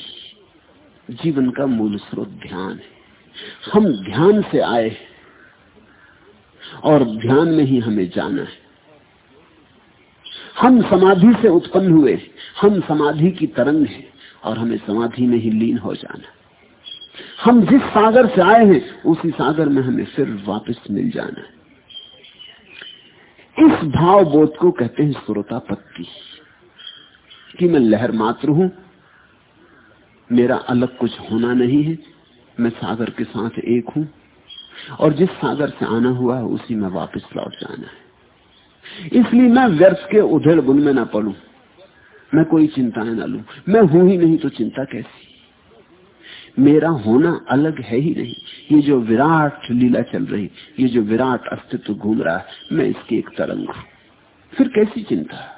जीवन का मूल स्रोत ध्यान है। हम ध्यान से आए और ध्यान में ही हमें जाना है। हम समाधि से उत्पन्न हुए हम समाधि की तरंग हैं और हमें समाधि में ही लीन हो जाना। हम जिस सागर से आए हैं, उसी सागर में हमें फिर वापस मिल जाना है। इस भाव बोध को कहते हैं श्रोतापत्ति कि मैं लहर मात्र हूँ। मेरा अलग कुछ होना नहीं है। मैं सागर के साथ एक हूँ। और जिस सागर से आना हुआ है, उसी में वापस लौट जाना है। इसलिए मैं व्यर्थ के उधेड़ बुन में ना पड़ू। मैं कोई चिंताएँ ना लू। मैं हूँ ही नहीं तो चिंता कैसी? मेरा होना अलग है ही नहीं। ये जो विराट लीला चल रही, ये जो विराट अस्तित्व घूम रहा है, मैं इसकी एक तरंग हूँ। फिर कैसी चिंता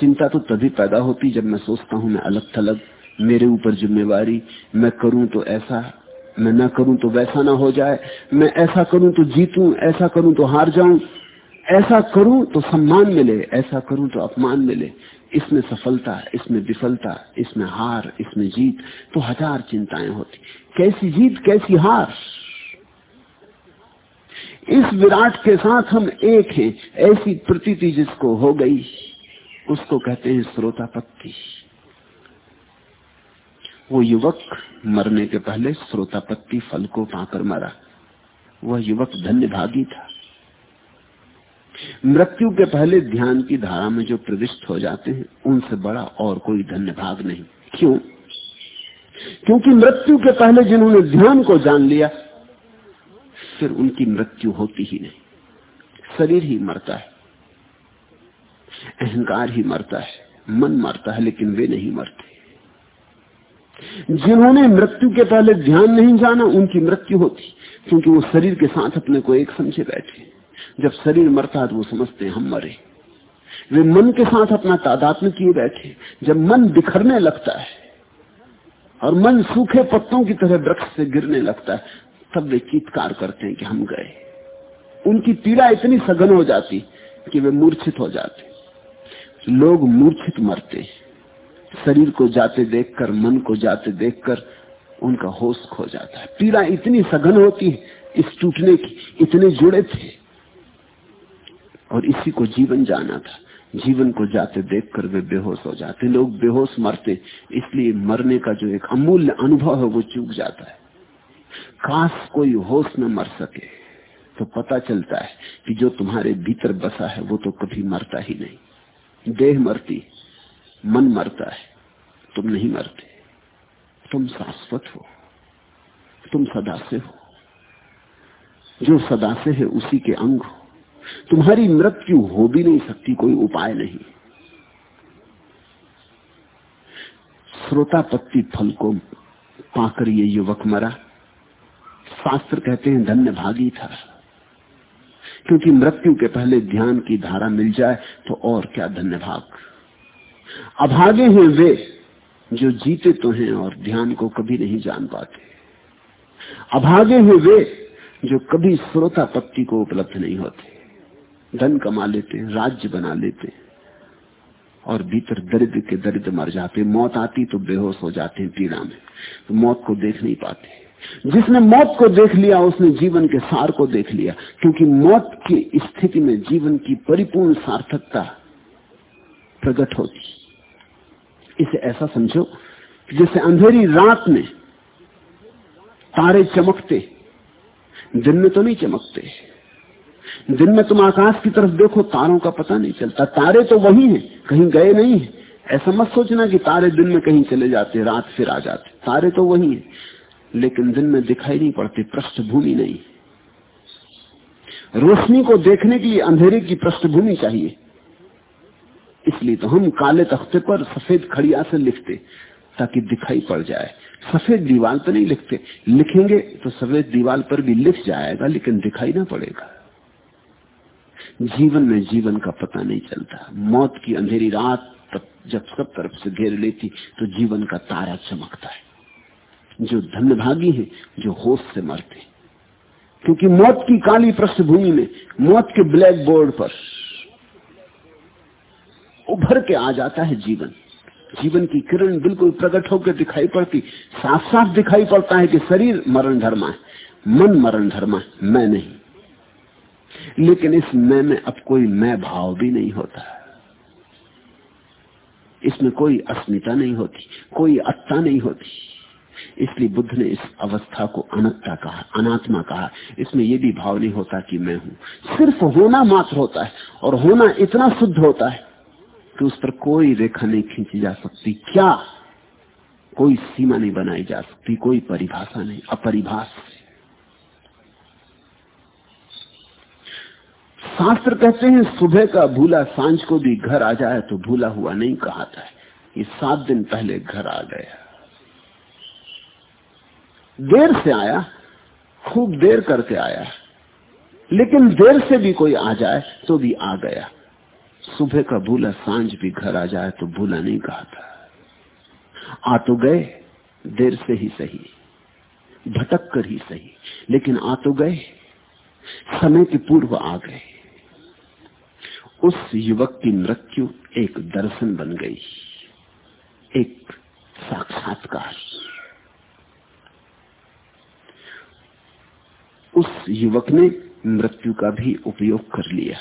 चिंता तो तभी पैदा होती जब मैं सोचता हूँ मैं अलग थलग मेरे ऊपर जिम्मेवारी, मैं करूँ तो ऐसा, मैं ना करूँ तो वैसा ना हो जाए, मैं ऐसा करूँ तो जीतूं, ऐसा करूँ तो हार जाऊँ, ऐसा करूँ तो सम्मान मिले, ऐसा करूँ तो अपमान मिले। इसमें सफलता, इसमें विफलता, इसमें हार, इसमें जीत तो हज़ार चिंताएँ होती। कैसी जीत, कैसी हार? इस विराट के साथ हम एक हैं, ऐसी प्रतीति जिसको हो गई। उसको कहते हैं श्रोतापत्ति वो युवक मरने के पहले श्रोतापत्ति फल को पाकर मरा। वह युवक धन्य भागी था। मृत्यु के पहले ध्यान की धारा में जो प्रविष्ट हो जाते हैं, उनसे बड़ा और कोई धन्य भाग नहीं। क्यों? क्योंकि मृत्यु के पहले जिन्होंने ध्यान को जान लिया, फिर उनकी मृत्यु होती ही नहीं। शरीर ही मरता है। अहंकार ही मरता है, मन मरता है, लेकिन वे नहीं मरते। जिन्होंने मृत्यु के पहले ध्यान नहीं जाना, उनकी मृत्यु होती, क्योंकि वो शरीर के साथ अपने को एक समझे बैठे। जब शरीर मरता है तो वो समझते हम मरे। वे मन के साथ अपना तादात्म किए बैठे। जब मन बिखरने लगता है, और मन सूखे पत्तों की तरह वृक्ष से गिरने लगता है, तब वे चीतकार करते हैं कि हम गए। उनकी पीड़ा इतनी सघन हो जाती कि वे मूर्छित हो जाते। लोग मूर्छित मरते शरीर को जाते देखकर, मन को जाते देखकर उनका होश खो जाता है। पीड़ा इतनी सघन होती है, इस टूटने की, इतने जुड़े थे। और इसी को जीवन जाना था। जीवन को जाते देखकर वे बेहोश हो जाते। लोग बेहोश मरते, इसलिए मरने का जो एक अमूल्य अनुभव है, वो चूक जाता है। काश कोई होश न मर सके तो पता चलता है कि जो तुम्हारे भीतर बसा है, वो तो कभी मरता ही नहीं। देह मरती, मन मरता है, तुम नहीं मरते। तुम शाश्वत हो, तुम सदा से हो। जो सदा से है, उसी के अंग हो। तुम्हारी मृत्यु हो भी नहीं सकती, कोई उपाय नहीं। श्रोतापत्ति फल को पाकर ये युवक मरा। शास्त्र कहते हैं, धन्य भागी था। क्योंकि मृत्यु के पहले ध्यान की धारा मिल जाए तो और क्या धन्य भाग अभागे हैं वे जो जीते तो हैं और ध्यान को कभी नहीं जान पाते। अभागे हैं वे जो कभी श्रोता पत्ती को उपलब्ध नहीं होते। धन कमा लेते, राज्य बना लेते और भीतर दरिद्र के दरिद्र मर जाते। मौत आती तो बेहोश हो जाते पीड़ा में। तो मौत को देख नहीं पाते। जिसने मौत को देख लिया, उसने जीवन के सार को देख लिया। क्योंकि मौत की स्थिति में जीवन की परिपूर्ण सार्थकता प्रकट होती। इसे ऐसा समझो जैसे अंधेरी रात में तारे चमकते, दिन में तो नहीं चमकते। दिन में तुम आकाश की तरफ़ देखो, तारों का पता नहीं चलता। तारे तो वही हैं, कहीं गए नहीं है। ऐसा मत सोचना कि तारे दिन में कहीं चले जाते, रात फिर आ जाते। तारे तो वही हैं। लेकिन दिन में दिखाई नहीं पड़ती, पृष्ठभूमि नहीं। रोशनी को देखने के लिए अंधेरे की पृष्ठभूमि चाहिए। इसलिए तो हम काले तख्ते पर सफ़ेद खड़िया से लिखते, ताकि दिखाई पड़ जाए। सफ़ेद दीवार पर नहीं लिखते। लिखेंगे तो सफ़ेद दीवार पर भी लिख जाएगा, लेकिन दिखाई ना पड़ेगा। जीवन में जीवन का पता नहीं चलता। मौत की अंधेरी रात तब जब सब तरफ़ से घेर लेती तो जीवन का तारा चमकता है। जो धन्यभागी है, जो होश से मरते हैं। क्योंकि मौत की काली पृष्ठभूमि में, मौत के ब्लैक बोर्ड पर, उभर के आ जाता है जीवन। जीवन की किरण बिल्कुल प्रकट होकर दिखाई पड़ती साफ़ साफ़ दिखाई पड़ता है कि शरीर मरण धर्मा है, मन मरण धर्मा है, मैं नहीं। लेकिन इस मैं में अब कोई मैं भाव भी नहीं होता। इसमें कोई अस्मिता नहीं होती, कोई अत्ता नहीं होती। इसलिए बुद्ध ने इस अवस्था को अनत्ता कहा, अनात्मा कहा। इसमें यह भी भाव नहीं होता कि मैं हूँ। सिर्फ़ होना मात्र होता है और होना इतना शुद्ध होता है कि उस पर कोई रेखा नहीं खींची जा सकती। क्या? कोई सीमा नहीं बनाई जा सकती, कोई परिभाषा नहीं, अपरिभाष। शास्त्र कहते हैं, सुबह का भूला साँझ को भी घर आ जाए तो भूला हुआ नहीं कहाता है ये सात दिन पहले घर आ गया। देर से आया, खूब देर करके आया। लेकिन देर से भी कोई आ जाए तो भी आ गया। सुबह का भूला, साँझ भी घर आ जाए तो भूला नहीं कहा था। आ तो गए, देर से ही सही। भटक कर ही सही। लेकिन आ तो गए, समय के पूर्व आ गए। उस युवक की मृत्यु एक दर्शन बन गई। एक साक्षात्कार। उस युवक ने मृत्यु का भी उपयोग कर लिया।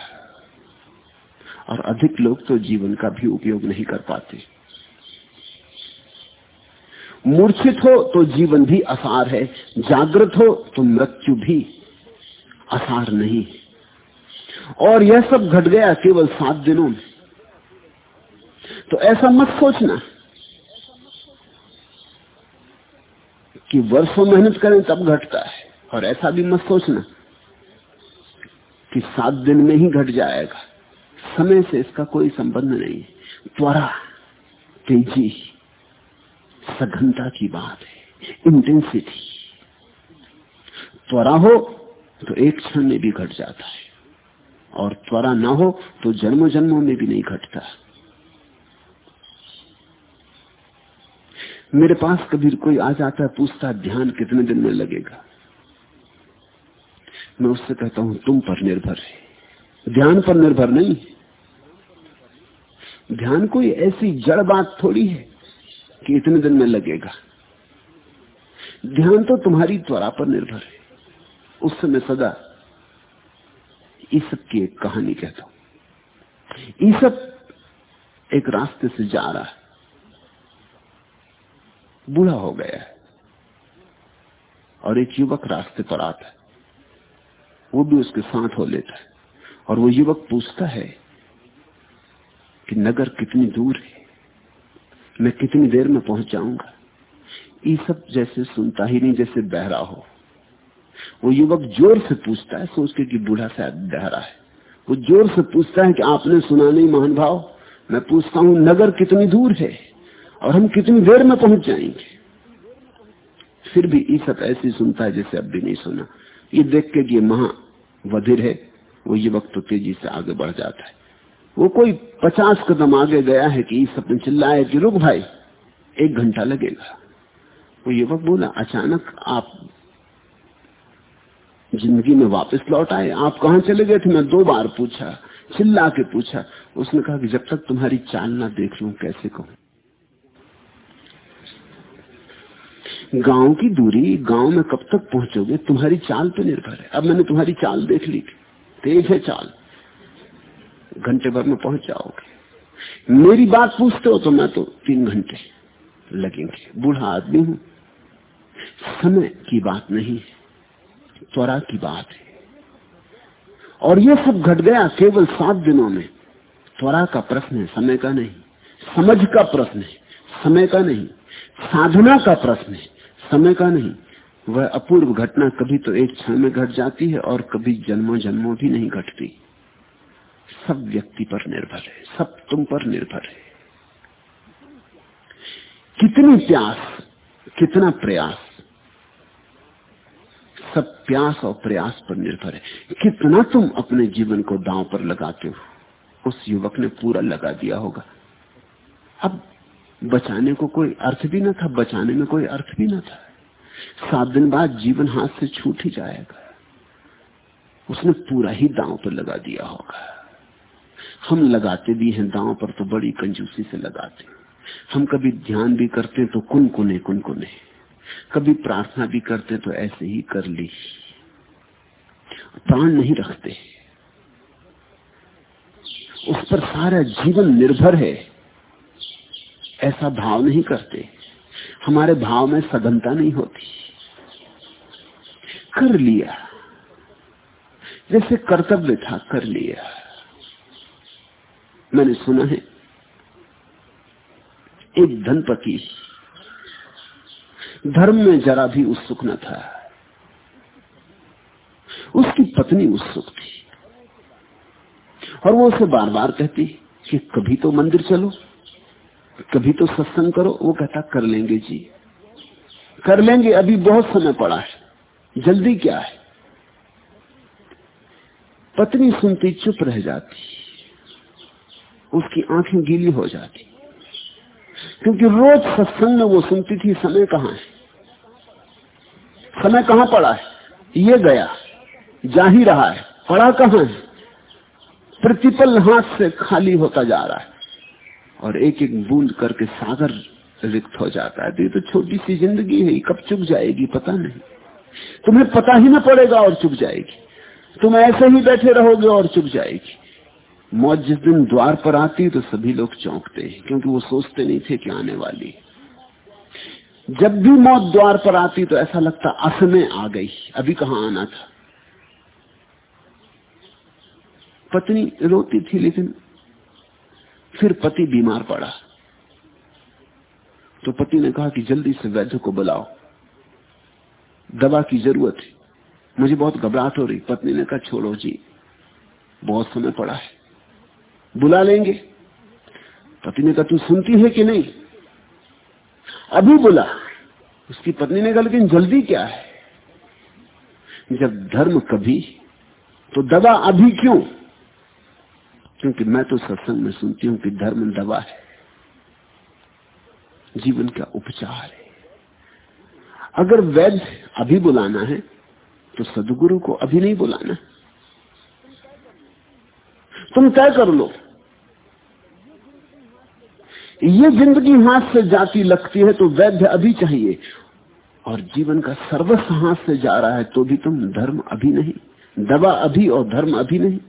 और अधिक लोग तो जीवन का भी उपयोग नहीं कर पाते। मूर्छित हो तो जीवन भी आसार है, जागृत हो तो मृत्यु भी आसार नहीं और यह सब घट गया केवल सात दिनों में। तो ऐसा मत सोचना कि वर्षों मेहनत करें तब घटता है। और ऐसा भी मत सोचना कि सात दिन में ही घट जाएगा। समय से इसका कोई संबंध नहीं त्वरा तेज़ी सघनता की बात है इंटेंसिटी त्वरा हो तो एक क्षण में भी घट जाता है और त्वरा ना हो तो जन्मों जन्मों में भी नहीं घटता। मेरे पास कभी कोई आ जाता है, पूछता ध्यान कितने दिन में लगेगा? मैं उससे कहता हूँ, तुम पर निर्भर है। ध्यान पर निर्भर नहीं ध्यान कोई ऐसी जड़ बात थोड़ी है कि इतने दिन में लगेगा। ध्यान तो तुम्हारी त्वरा पर निर्भर है। उससे मैं सदा ईसप की एक कहानी कहता हूँ। ईसप एक रास्ते से जा रहा है। बूढ़ा हो गया है। और एक युवक रास्ते पर आता है। वो भी उसके साथ हो लेता है। और वो युवक पूछता है कि नगर कितनी दूर है? मैं कितनी देर में पहुँच जाऊँगा? ये सब जैसे सुनता ही नहीं, जैसे बहरा हो। वो युवक ज़ोर से पूछता है, सोच के कि बूढ़ा शायद बहरा है। वो ज़ोर से पूछता है कि आपने सुना नहीं महान भाव? मैं पूछता हूँ, नगर कितनी दूर है? और हम कितनी देर में पहुँच जाएँगे? फिर भी सब ऐसी सुनता है जैसे अब भी नहीं सुना। ये देख के ये महा वधिर है, वो युवक तो तेज़ी से आगे बढ़ जाता है। वो कोई पचास कदम आगे गया है कि सब चिल्लाए कि रुक भाई, एक घंटा लगेगा। वो युवक बोला, अचानक आप ज़िंदगी में वापस लौट आए, आप कहा चले गए थे? मैं दो बार पूछा, चिल्ला के पूछा। उसने कहा कि जब तक तुम्हारी चाल ना देख लू, कैसे कहूँ? गाँव की दूरी गाँव में कब तक पहुंचोगे? तुम्हारी चाल पे निर्भर है। अब मैंने तुम्हारी चाल देख ली तेज है चाल। घंटे भर में पहुँच जाओगे। मेरी बात पूछते हो तो मैं तो तीन घंटे लगेंगे। बूढ़ा आदमी हूँ। समय की बात नहीं त्वरा की बात है। और ये सब घट गया केवल सात दिनों में। त्वरा का प्रश्न है, समय का नहीं। समझ का प्रश्न है, समय का नहीं। साधना का प्रश्न है। समय का नहीं, वह अपूर्व घटना कभी तो एक क्षण में घट जाती है और कभी जन्मों जन्मों भी नहीं घटती। सब व्यक्ति पर निर्भर है, सब तुम पर निर्भर है। कितनी प्यास, कितना प्रयास, सब प्यास और प्रयास पर निर्भर है। कितना तुम अपने जीवन को दांव पर लगाते हो, उस युवक ने पूरा लगा दिया होगा। अब बचाने को कोई अर्थ भी ना था, बचाने में कोई अर्थ भी ना था। सात दिन बाद जीवन हाथ से छूट ही जाएगा। उसने पूरा ही दांव पर लगा दिया होगा। हम लगाते भी हैं, दांव पर तो बड़ी कंजूसी से लगाते हम कभी ध्यान भी करते तो कुन कुने कुन कुने। कभी प्रार्थना भी करते तो ऐसे ही कर ली। प्राण नहीं रखते। उस पर सारा जीवन निर्भर है। ऐसा भाव नहीं करते। हमारे भाव में सघनता नहीं होती। कर लिया। जैसे कर्तव्य था, कर लिया। मैंने सुना है, एक धनपति, धर्म में जरा भी उत्सुक न था। उसकी पत्नी उत्सुक थी। और वो उसे बार बार कहती कि कभी तो मंदिर चलो। कभी तो सत्संग करो, वो कहता, कर लेंगे जी। कर लेंगे, अभी बहुत समय पड़ा है। जल्दी क्या है? पत्नी सुनती चुप रह जाती। उसकी आँखें गीली हो जाती। क्योंकि रोज सत्संग में वो सुनती थी, समय कहाँ है? समय कहाँ पड़ा है? ये गया। जा ही रहा है। पड़ा कहाँ है? प्रतिपल हाथ से खाली होता जा रहा है। और एक एक बूंद करके सागर रिक्त हो जाता है। तो तो छोटी सी ज़िंदगी है कब चुक जाएगी पता नहीं। तुम्हें पता ही ना पड़ेगा और चुक जाएगी। तुम ऐसे ही बैठे रहोगे और चुक जाएगी। मौत जिस दिन द्वार पर आती तो सभी लोग चौंकते हैं, क्योंकि वो सोचते नहीं थे कि आने वाली। जब भी मौत द्वार पर आती तो ऐसा लगता असमय आ गई, अभी कहा आना था। पत्नी रोती थी, लेकिन फिर पति बीमार पड़ा। तो पति ने कहा कि जल्दी से वैद्य को बुलाओ। दवा की ज़रूरत है। मुझे बहुत घबराहट हो रही। पत्नी ने कहा, छोड़ो जी, बहुत समय पड़ा है। बुला लेंगे। पति ने कहा, तू सुनती है कि नहीं? अभी बुला। उसकी पत्नी ने कहा, लेकिन जल्दी क्या है? जब धर्म कभी तो दवा अभी क्यों? क्योंकि मैं तो सत्संग में सुनती हूँ कि धर्म दवा है। जीवन का उपचार है। अगर वैद्य अभी बुलाना है तो सदगुरु को अभी नहीं बुलाना। तुम तय कर लो। ये ज़िंदगी हाथ से जाती लगती है तो वैद्य अभी चाहिए। और जीवन का सर्वस्व हाथ से जा रहा है तो भी तुम धर्म अभी नहीं। दवा अभी और धर्म अभी नहीं।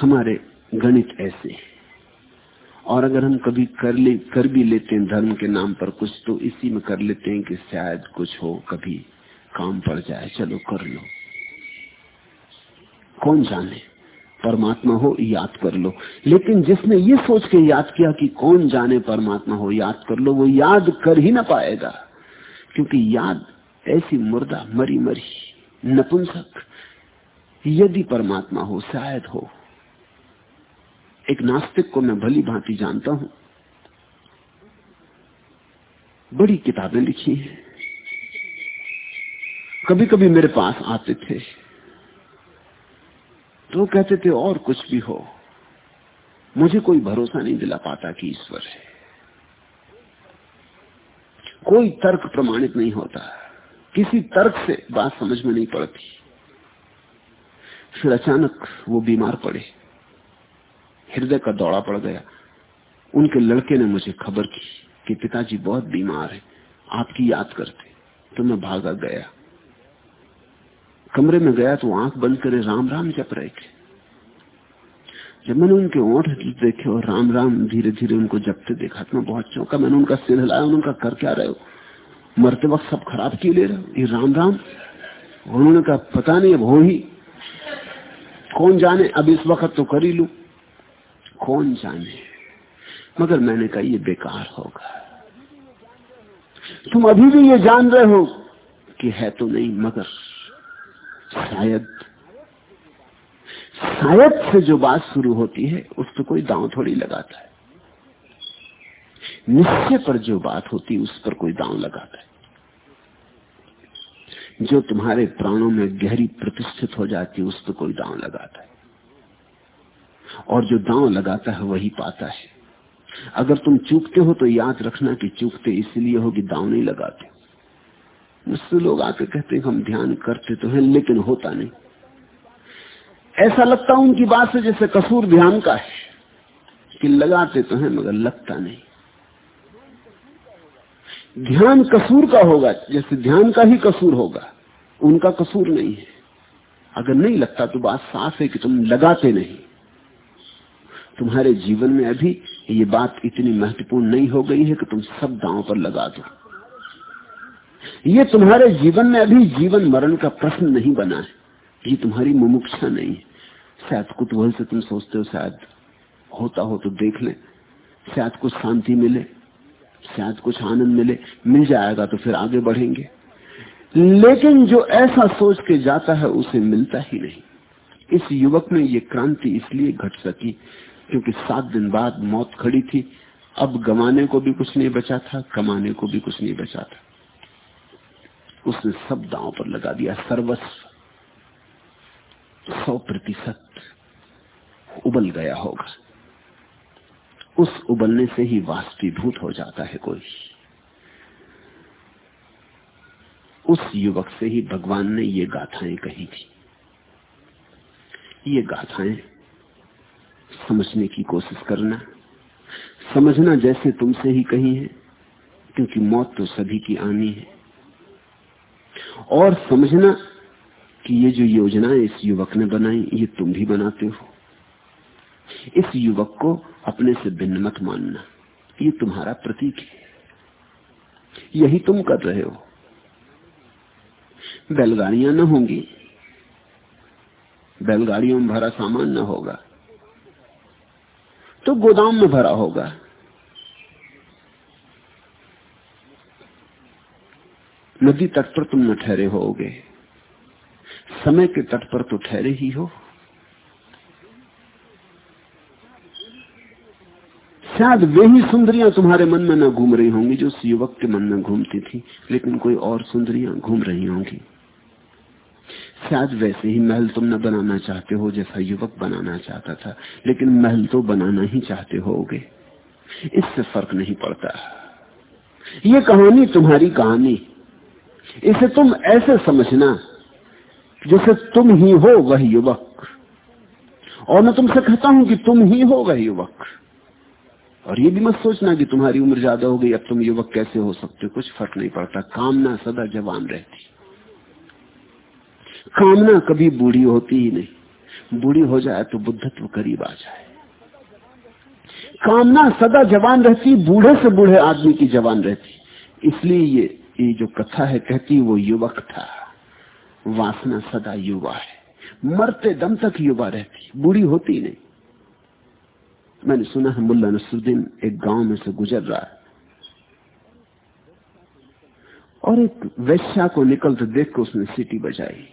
हमारे गणित ऐसे और अगर हम कभी कर ले, कर भी लेते हैं धर्म के नाम पर कुछ तो इसी में कर लेते हैं कि शायद कुछ हो, कभी काम पड़ जाए। चलो कर लो। कौन जाने? परमात्मा हो, याद कर लो। लेकिन जिसने ये सोच के याद किया कि कौन जाने परमात्मा हो, याद कर लो, वो याद कर ही ना पाएगा। क्योंकि याद ऐसी मुर्दा मरी मरी नपुंसक। यदि परमात्मा हो, शायद हो। एक नास्तिक को मैं भली भांति जानता हूँ। बड़ी किताबें लिखी हैं। कभी कभी मेरे पास आते थे। तो कहते थे, और कुछ भी हो, मुझे कोई भरोसा नहीं दिला पाता कि ईश्वर है। कोई तर्क प्रमाणित नहीं होता। किसी तर्क से बात समझ में नहीं पड़ती। फिर अचानक वो बीमार पड़े। हृदय का दौड़ा पड़ गया। उनके लड़के ने मुझे खबर की कि पिताजी बहुत बीमार है, आपकी याद करते। तो मैं भागा गया। कमरे में गया तो आँख बंद करे राम राम जप रहे थे। जब मैंने उनके ओठ देखे और राम राम धीरे धीरे उनको जपते देखा तो मैं बहुत चौंका। मैंने उनका सिर हिलाया उनका कर क्या रहे हो? मरते वक्त सब खराब क्यों ले रहे हो? ये राम राम? उन्होंने कहा, पता नहीं, अब हो ही। कौन जाने, अब इस वक्त तो कर ही लू। कौन जाने? मगर मैंने कहा, ये बेकार होगा। तुम अभी भी ये जान रहे हो कि है तो नहीं, मगर शायद शायद से जो बात शुरू होती है, उस पर कोई दांव थोड़ी लगाता है। निश्चय पर जो बात होती है, उस पर कोई दांव लगाता है। जो तुम्हारे प्राणों में गहरी प्रतिष्ठित हो जाती है, उस पर कोई दांव लगाता है। और जो दांव लगाता है वही पाता है। अगर तुम चूकते हो तो याद रखना कि चूकते इसलिए हो कि दांव नहीं लगाते। मुझसे लोग आके कहते हैं हम ध्यान करते तो हैं, लेकिन होता नहीं। ऐसा लगता उनकी बात से जैसे कसूर ध्यान का है कि लगाते तो हैं, मगर लगता नहीं। ध्यान कसूर का होगा, जैसे ध्यान का ही कसूर होगा, उनका कसूर नहीं है। अगर नहीं लगता तो बात साफ़ है कि तुम लगाते नहीं। तुम्हारे जीवन में अभी ये बात इतनी महत्वपूर्ण नहीं हो गई है कि तुम सब दांव पर लगा दो। ये तुम्हारे जीवन में अभी जीवन मरण का प्रश्न नहीं बना है। ये तुम्हारी मुमुक्षा नहीं है। शायद कुतूहल से तुम सोचते हो, शायद होता हो तो देख ले। शायद कुछ शांति मिले, शायद कुछ आनंद मिले। मिल जाएगा तो फिर आगे बढ़ेंगे। लेकिन जो ऐसा सोच के जाता है, उसे मिलता ही नहीं। इस युवक में ये क्रांति इसलिए घट सकी क्योंकि सात दिन बाद मौत खड़ी थी। अब गमाने को भी कुछ नहीं बचा था, कमाने को भी कुछ नहीं बचा था। उसने सब दांव पर लगा दिया, सर्वस्व। सौ प्रतिशत उबल गया होगा। उस उबलने से ही वाष्पीभूत हो जाता है कोई। उस युवक से ही भगवान ने ये गाथाएँ कही थी। ये गाथाएँ समझने की कोशिश करना। समझना जैसे तुमसे ही कही है, क्योंकि मौत तो सभी की आनी है। और समझना कि ये जो योजनाएँ इस युवक ने बनाई, ये तुम भी बनाते हो। इस युवक को अपने से भिन्न मत मानना। ये तुम्हारा प्रतीक है। यही तुम कर रहे हो। बैलगाड़ियाँ न होंगी। बैलगाड़ियों में भरा सामान न होगा। तो गोदाम में भरा होगा। नदी तट पर तुम न ठहरे होगे। समय के तट पर तो ठहरे ही हो। शायद वे ही सुंदरियाँ तुम्हारे मन में न घूम रही होंगी, जो उस युवक के मन में घूमती थी, लेकिन कोई और सुंदरियाँ घूम रही होंगी। शायद वैसे ही महल तुम न बनाना चाहते हो जैसा युवक बनाना चाहता था, लेकिन महल तो बनाना ही चाहते होगे। इससे फ़र्क नहीं पड़ता। ये कहानी तुम्हारी कहानी। इसे तुम ऐसे समझना जैसे तुम ही हो वह युवक। और मैं तुमसे कहता हूँ कि तुम ही हो वह युवक। और ये भी मत सोचना कि तुम्हारी उम्र ज़्यादा हो गई, अब तुम युवक कैसे हो सकते हो? कुछ फ़र्क नहीं पड़ता। कामना सदा जवान रहती। कामना कभी बूढ़ी होती ही नहीं। बूढ़ी हो जाए तो बुद्धत्व करीब आ जाए। कामना सदा जवान रहती, बूढ़े से बूढ़े आदमी की जवान रहती। इसलिए ये ये जो कथा है कहती, वो युवक था। वासना सदा युवा है। मरते दम तक युवा रहती। बूढ़ी होती नहीं। मैंने सुना है मुल्ला नसरुद्दीन एक गाँव में से गुजर रहा है। और एक वैश्या को निकलते देख कर उसने सीटी बजाई।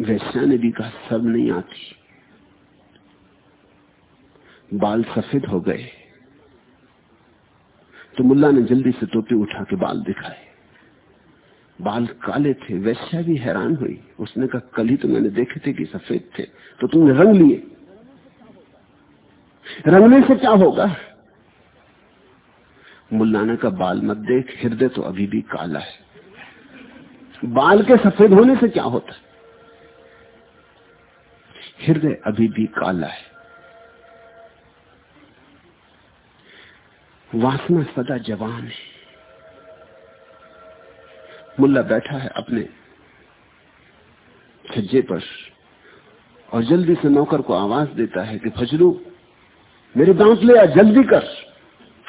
वैश्या ने भी कहा सब नहीं आती। बाल सफ़ेद हो गए। तो मुल्ला ने जल्दी से टोपी उठा के बाल दिखाए। बाल काले थे, वैश्या भी हैरान हुई। उसने कहा, कल ही तो मैंने देखे थे कि सफ़ेद थे तो तुमने रंग लिए। रंगने से क्या होगा? मुल्लाना का बाल मत देख, हृदय तो अभी भी काला है। बाल के सफ़ेद होने से क्या होता है? हृदय अभी भी काला है। वासना सदा जवान है। मुल्ला बैठा है अपने छज्जे पर और जल्दी से नौकर को आवाज़ देता है कि, फजलू, मेरे दांत ले आ, जल्दी कर।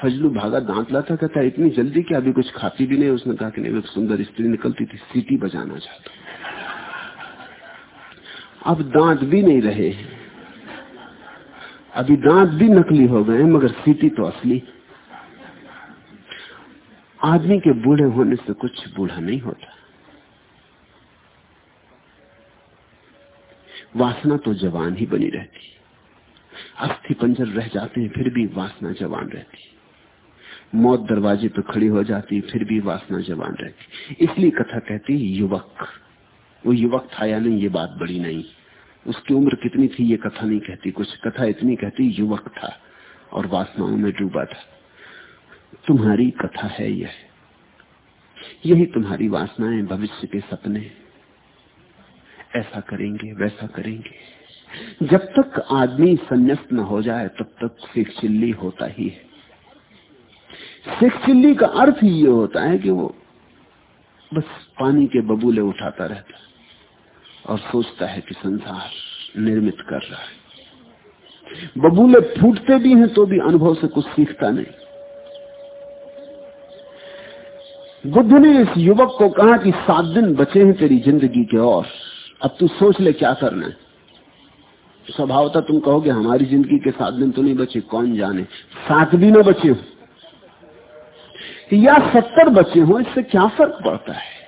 फजलू भागा दांत लाता, कहता इतनी जल्दी कि अभी कुछ खाती भी नहीं। उसने कहा कि नहीं सुंदर स्त्री निकलती थी, सीटी बजाना चाहता अब दांत भी नहीं रहे अभी दांत भी नकली हो गए मगर सीटी तो असली। आदमी के बूढ़े होने से कुछ बूढ़ा नहीं होता। वासना तो जवान ही बनी रहती। अस्थि पंजर रह जाते हैं, फिर भी वासना जवान रहती। मौत दरवाजे पर खड़ी हो जाती, फिर भी वासना जवान रहती। इसलिए कथा कहती युवक। वो युवक था या नहीं, ये बात बड़ी नहीं। उसकी उम्र कितनी थी, ये कथा नहीं कहती। कुछ कथा इतनी कहती, युवक था और वासनाओं में डूबा था। तुम्हारी कथा है यह। यही तुम्हारी वासनाएँ, भविष्य के सपने। ऐसा करेंगे, वैसा करेंगे। जब तक आदमी संन्यास्त न हो जाए, तब तक सिख चिल्ली होता ही है। सिख चिल्ली का अर्थ ही ये होता है कि वो बस पानी के बबूले उठाता रहता और सोचता है कि संसार निर्मित कर रहा है। बबूले फूटते भी हैं तो भी अनुभव से कुछ सीखता नहीं। बुद्ध ने इस युवक को कहा कि सात दिन बचे हैं तेरी ज़िंदगी के और, अब तू सोच ले क्या करना है। स्वभावता तुम कहोगे, हमारी ज़िंदगी के सात दिन तो नहीं बचे, कौन जाने? सात भी ना बचे हो। या सत्तर बचे हो, इससे क्या फ़र्क पड़ता है?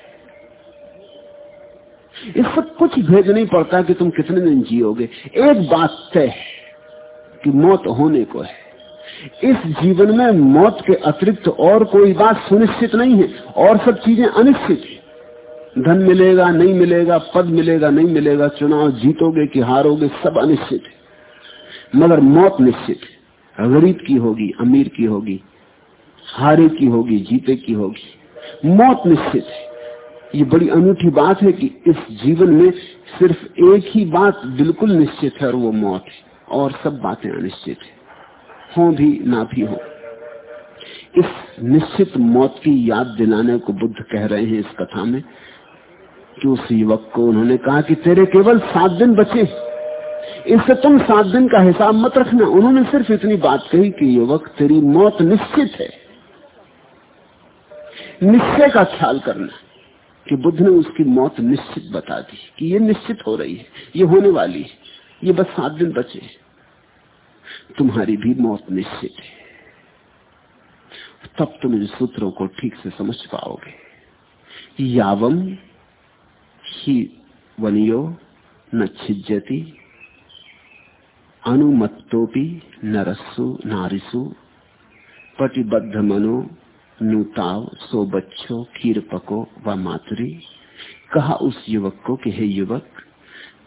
इससे कुछ भेद नहीं पड़ता कि तुम कितने दिन जियोगे। एक बात तय है कि मौत होने को है। इस जीवन में मौत के अतिरिक्त और कोई बात सुनिश्चित नहीं है और सब चीज़ें अनिश्चित है। धन मिलेगा, नहीं मिलेगा, पद मिलेगा, नहीं मिलेगा, चुनाव जीतोगे कि हारोगे, सब अनिश्चित है। मगर मौत निश्चित है। गरीब की होगी, अमीर की होगी, हारे की होगी, जीते की होगी। मौत निश्चित है। ये बड़ी अनूठी बात है कि इस जीवन में सिर्फ़ एक ही बात बिल्कुल निश्चित है और वो मौत है। और सब बातें अनिश्चित है। हो भी ना भी हो। इस निश्चित मौत की याद दिलाने को बुद्ध कह रहे हैं इस कथा में कि उस युवक को उन्होंने कहा कि तेरे केवल सात दिन बचे इससे तुम सात दिन का हिसाब मत रखना। उन्होंने सिर्फ़ इतनी बात कही कि युवक, तेरी मौत निश्चित है। निश्चय का ख्याल करना। कि बुद्ध ने उसकी मौत निश्चित बता दी कि ये निश्चित हो रही है, ये होने वाली है, ये बस सात दिन बचे तुम्हारी भी मौत निश्चित है। तब तुम इन सूत्रों को ठीक से समझ पाओगे यावम ही वनियो न छिजती अनुमत्तोपि नरस्सु नारिसु पटिबद्ध मनो नूताव, सो बच्चो खीर पको व मातुरी, कहा उस युवक को कि हे युवक,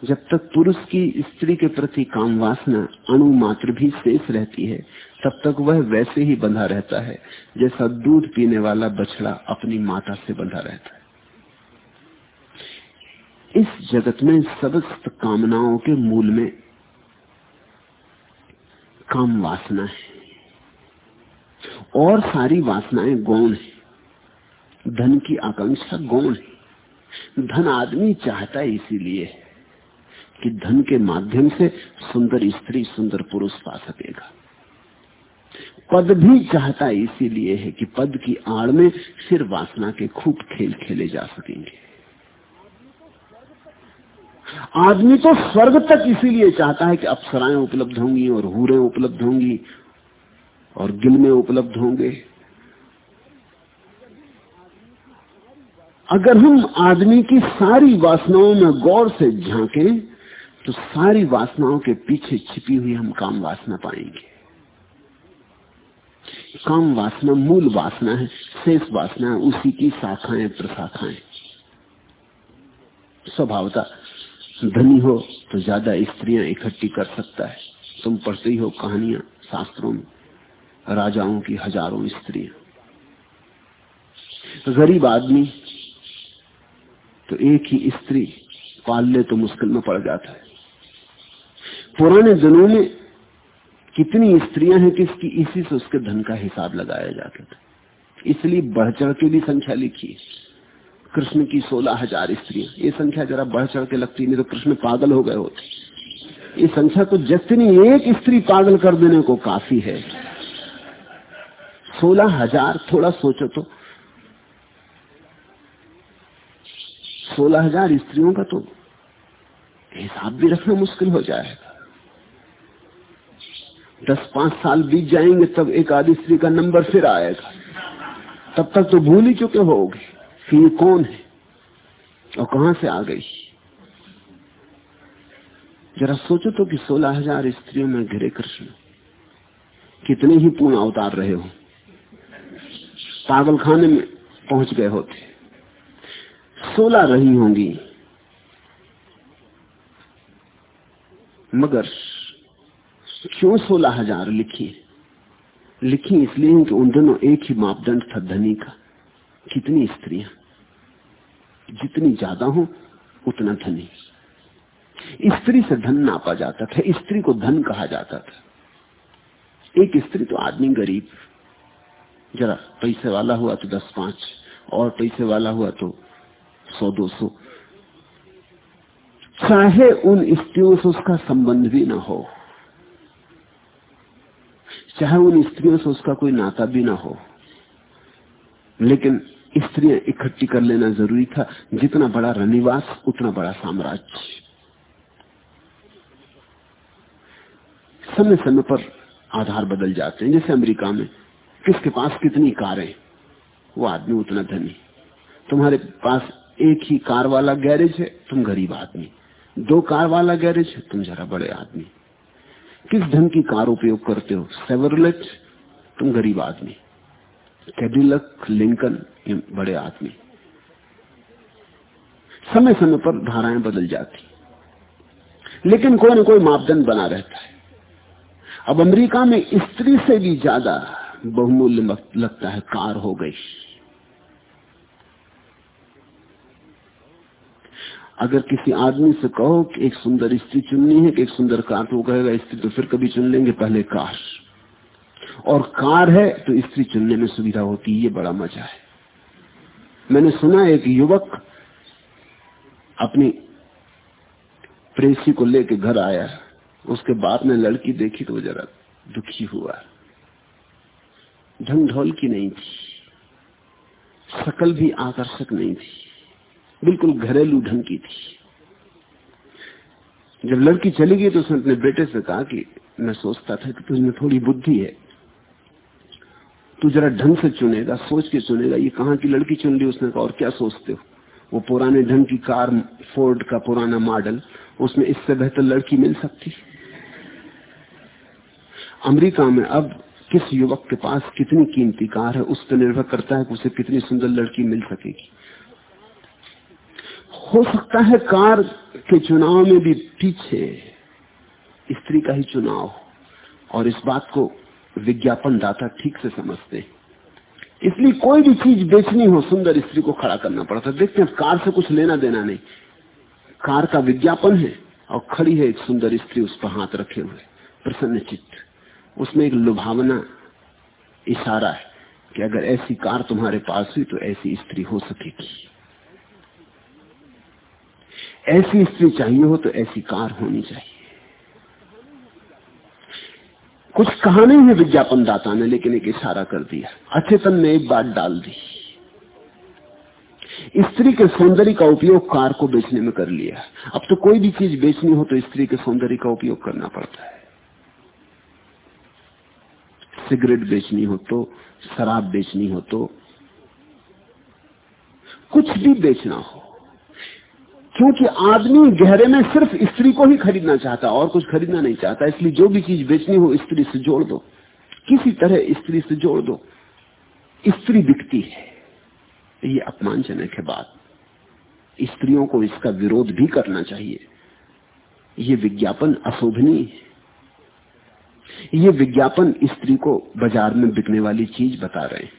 जब तक पुरुष की स्त्री के प्रति काम वासना अणु मात्र भी शेष रहती है, तब तक वह वैसे ही बंधा रहता है, जैसा दूध पीने वाला बछड़ा अपनी माता से बंधा रहता है। इस जगत में समस्त कामनाओं के मूल में काम वासना है। और सारी वासनाएँ गौण है। धन की आकांक्षा गौण है। धन आदमी चाहता है इसीलिए कि धन के माध्यम से सुंदर स्त्री, सुंदर पुरुष पा सकेगा। पद भी चाहता इसीलिए है कि पद की आड़ में फिर वासना के खूब खेल खेले जा सकेंगे। आदमी तो स्वर्ग तक इसीलिए चाहता है कि अप्सराएँ उपलब्ध होंगी और हूरें उपलब्ध होंगी और गिल में उपलब्ध होंगे। अगर हम आदमी की सारी वासनाओं में गौर से झांके तो सारी वासनाओं के पीछे छिपी हुई हम काम वासना पाएँगे। काम वासना मूल वासना है, शेष वासना है, उसी की शाखाएँ, प्रशाखाएँ। स्वभावता धनी हो तो ज़्यादा स्त्रियाँ इकट्ठी कर सकता है। तुम पढ़ते ही हो कहानियाँ शास्त्रों में। राजाओं की हज़ारों स्त्रियाँ। गरीब आदमी तो एक ही स्त्री पाल ले तो मुश्किल में पड़ जाता है। पुराने दिनों में कितनी स्त्रियाँ हैं किसकी इसी से उसके धन का हिसाब लगाया जाता था। इसलिए बढ़ चढ़ के भी संख्या लिखी कृष्ण की सोलह हज़ार स्त्रियाँ। ये संख्या जरा बढ़ चढ़ के लगती, नहीं तो कृष्ण पागल हो गए होते। ये संख्या तो जितनी एक स्त्री पागल कर देने को काफ़ी है। सोलह हज़ार थोड़ा सोचो तो। सोलह हज़ार स्त्रियों का तो हिसाब भी रखना मुश्किल हो जाएगा। दस पाँच साल बीत जाएँगे तब एक आदि स्त्री का नंबर फिर आएगा। तब तक तो भूल ही चुके होगे कि ये कौन है और कहाँ से आ गई। जरा सोचो तो कि सोलह हज़ार स्त्रियों में घिरे कृष्ण कितने ही पूर्ण अवतार रहे हो। पागल खाने में पहुँच गए होते। सोलह रही होंगी। मगर क्यों सोलह हज़ार लिखी? लिखी इसलिए कि उन दोनों एक ही मापदंड था, धनी का। कितनी स्त्रियाँ? जितनी ज़्यादा हो, उतना धनी। स्त्री से धन नापा जाता था, स्त्री को धन कहा जाता था। एक स्त्री तो आदमी गरीब जरा पैसे वाला हुआ तो दस पाँच, और पैसे वाला हुआ तो सौ, दो सौ। चाहे उन स्त्रियों से उसका संबंध भी ना हो, चाहे उन स्त्रियों से उसका कोई नाता भी ना हो, लेकिन स्त्रियाँ इकट्ठी कर लेना ज़रूरी था। जितना बड़ा रनिवास, उतना बड़ा साम्राज्य। समय समय पर आधार बदल जाते हैं। जैसे अमेरिका में किसके पास कितनी कारें? वो आदमी उतना धनी। तुम्हारे पास एक ही कार वाला गैरेज है, तुम गरीब आदमी। दो कार वाला गैरेज है, तुम जरा बड़े आदमी। किस ढंग की कार उपयोग करते हो? सेवरलेट तुम गरीब आदमी। कैडिलक लिंकन ये बड़े आदमी। समय समय पर धाराएँ बदल जाती। लेकिन कोई ना कोई मापदंड बना रहता है। अब अमेरिका में स्त्री से भी ज़्यादा बहुमूल्य लगता है, कार हो गई। अगर किसी आदमी से कहो कि एक सुंदर स्त्री चुननी है, कि एक सुंदर कार तो कहेगा, स्त्री तो फिर कभी चुन लेंगे, पहले कार। और कार है तो स्त्री चुनने में सुविधा होती है, ये बड़ा मज़ा है। मैंने सुना एक युवक अपनी प्रेसी को लेके घर आया उसके बाद में लड़की देखी तो जरा दुखी हुआ ढंग ढोल की नहीं थी। शकल भी आकर्षक नहीं थी। बिल्कुल घरेलू ढंग की थी। जब लड़की चली गई तो उसने अपने बेटे से कहा कि मैं सोचता था कि तुझमें थोड़ी बुद्धि है। तू जरा ढंग से चुनेगा, सोच के चुनेगा, ये कहाँ की लड़की चुन ली उसने कहा और क्या सोचते हो? वो पुराने ढंग की कार, फोर्ड का पुराना मॉडल, उसमें इससे बेहतर लड़की मिल सकती? अमेरिका में अब किस युवक के पास कितनी कीमती कार है, उस पर निर्भर करता है कि उसे कितनी सुंदर लड़की मिल सकेगी। हो सकता है कार के चुनाव में भी पीछे स्त्री का ही चुनाव और इस बात को विज्ञापन दाता ठीक से समझते इसलिए कोई भी चीज़ बेचनी हो, सुंदर स्त्री को खड़ा करना पड़ता है। देखते हैं, कार से कुछ लेना देना नहीं। कार का विज्ञापन है, और खड़ी है एक सुंदर स्त्री उस पर हाथ रखे हुए प्रसन्न चित्त उसमें एक लुभावना इशारा है कि अगर ऐसी कार तुम्हारे पास हुई तो ऐसी स्त्री हो सकेगी। ऐसी स्त्री चाहिए हो तो ऐसी कार होनी चाहिए। कुछ कहा नहीं है विज्ञापन दाता ने लेकिन एक इशारा कर दिया। अचेतन ने एक बात डाल दी। स्त्री के सौंदर्य का उपयोग कार को बेचने में कर लिया। अब तो कोई भी चीज़ बेचनी हो तो स्त्री के सौंदर्य का उपयोग करना पड़ता है। सिगरेट बेचनी हो तो शराब बेचनी हो तो कुछ भी बेचना हो। क्योंकि आदमी गहरे में सिर्फ़ स्त्री को ही खरीदना चाहता, और कुछ खरीदना नहीं चाहता, इसलिए जो भी चीज़ बेचनी हो स्त्री से जोड़ दो। किसी तरह स्त्री से जोड़ दो। स्त्री बिकती है। ये अपमानजनक है बात। स्त्रियों को इसका विरोध भी करना चाहिए। ये विज्ञापन अशोभनीय है। ये विज्ञापन स्त्री को बाज़ार में बिकने वाली चीज़ बता रहे हैं।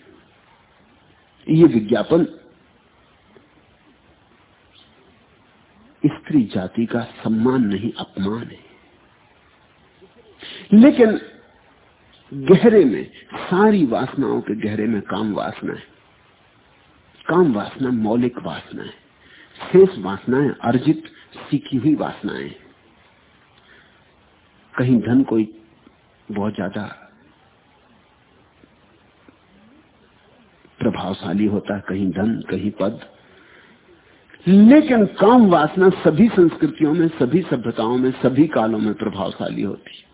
ये विज्ञापन स्त्री जाति का सम्मान नहीं, अपमान है। लेकिन गहरे में, सारी वासनाओं के गहरे में काम वासना है। काम वासना, मौलिक वासना है। शेष वासनाएँ अर्जित, सीखी हुई वासनाएँ कहीं धन कोई बहुत ज़्यादा प्रभावशाली होता है, कहीं धन, कहीं पद। लेकिन काम वासना सभी संस्कृतियों में, सभी सभ्यताओं में, सभी कालों में प्रभावशाली होती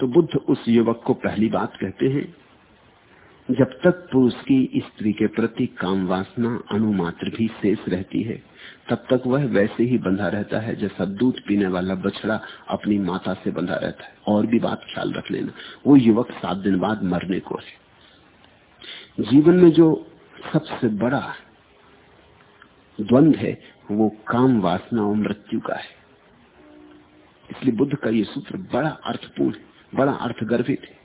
तो बुद्ध उस युवक को पहली बात कहते हैं, जब तक पुरुष की स्त्री के प्रति काम वासना अनुमात्र भी शेष रहती है तब तक वह वैसे ही बंधा रहता है जैसा दूध पीने वाला बछड़ा अपनी माता से बंधा रहता है। और भी बात ख्याल रख लेना, वो युवक सात दिन बाद मरने को है। जीवन में जो सबसे बड़ा द्वंद है, वो काम वासना और मृत्यु का है। इसलिए बुद्ध का ये सूत्र बड़ा अर्थपूर्ण है बड़ा अर्थगर्भित है।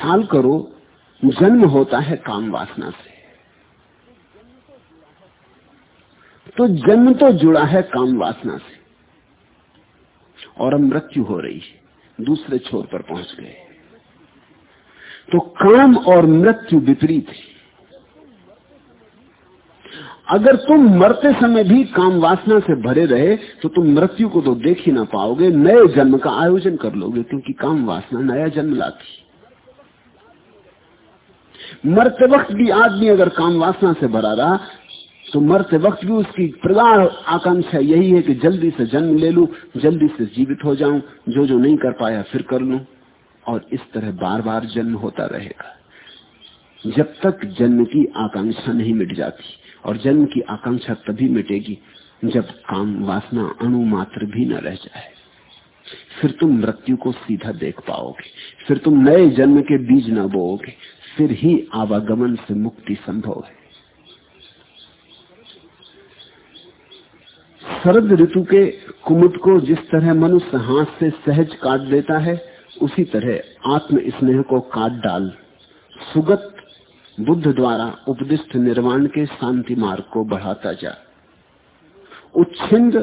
ख्याल करो, जन्म होता है काम वासना से। तो जन्म तो जुड़ा है काम वासना से। और अब मृत्यु हो रही है, दूसरे छोर पर पहुँच गए। तो काम और मृत्यु विपरीत है। अगर तुम मरते समय भी काम वासना से भरे रहे तो तुम मृत्यु को तो देख ही ना पाओगे, नए जन्म का आयोजन कर लोगे, क्योंकि काम वासना नया जन्म लाती मरते वक्त भी आदमी अगर काम वासना से भरा रहा तो मरते वक्त भी उसकी प्रगाढ़ आकांक्षा यही है कि जल्दी से जन्म ले लू, जल्दी से जीवित हो जाऊँ जो जो नहीं कर पाया फिर कर लू। और इस तरह बार बार जन्म होता रहेगा। जब तक जन्म की आकांक्षा नहीं मिट जाती, और जन्म की आकांक्षा तभी मिटेगी, जब काम वासना अणु मात्र भी न रह जाए। फिर तुम मृत्यु को सीधा देख पाओगे, फिर तुम नए जन्म के बीज न बोओगे, फिर ही आवागमन से मुक्ति संभव है। शरद ऋतु के कुमुद को जिस तरह मनुष्य हाथ से सहज काट देता है, उसी तरह आत्म स्नेह को काट डाल। सुगत बुद्ध द्वारा उपदिष्ट निर्वाण के शांति मार्ग को बढ़ाता जा। उच्छिंद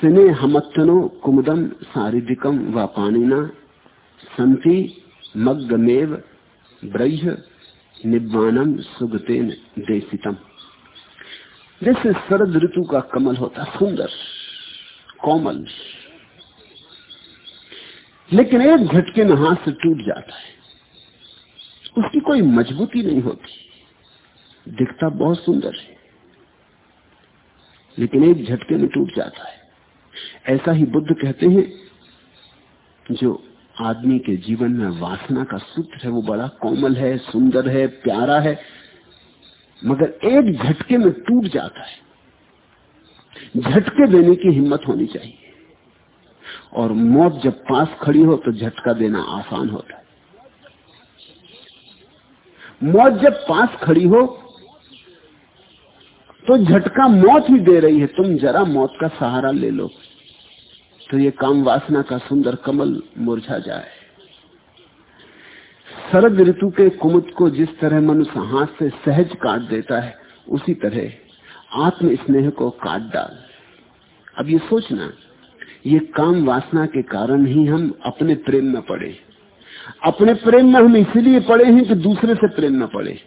सिने हमत्तनो कुमुदम सारिदिकम व पाणिना, संति मग्गमेव ब्रह्य निब्बानम सुगतेन देशितम। जैसे शरद ऋतु का कमल होता, सुंदर, कोमल। लेकिन एक झटके में हाथ से टूट जाता है। उसकी कोई मजबूती नहीं होती। दिखता बहुत सुंदर है। लेकिन एक झटके में टूट जाता है। ऐसा ही बुद्ध कहते हैं, जो आदमी के जीवन में वासना का सूत्र है, वो बड़ा कोमल है, सुंदर है, प्यारा है। मगर एक झटके में टूट जाता है। झटके देने की हिम्मत होनी चाहिए। और मौत जब पास खड़ी हो तो झटका देना आसान होता है। मौत जब पास खड़ी हो तो झटका मौत ही दे रही है। तुम जरा मौत का सहारा ले लो तो ये काम वासना का सुंदर कमल मुरझा जाए। शरद ऋतु के कुमुद को जिस तरह मनुष्य हाथ से सहज काट देता है, उसी तरह आत्म स्नेह को काट डाल। अब ये सोचना, ये काम वासना के कारण ही हम अपने प्रेम में पड़े। अपने प्रेम में हम इसलिए पड़े हैं कि दूसरे से प्रेम न पड़े।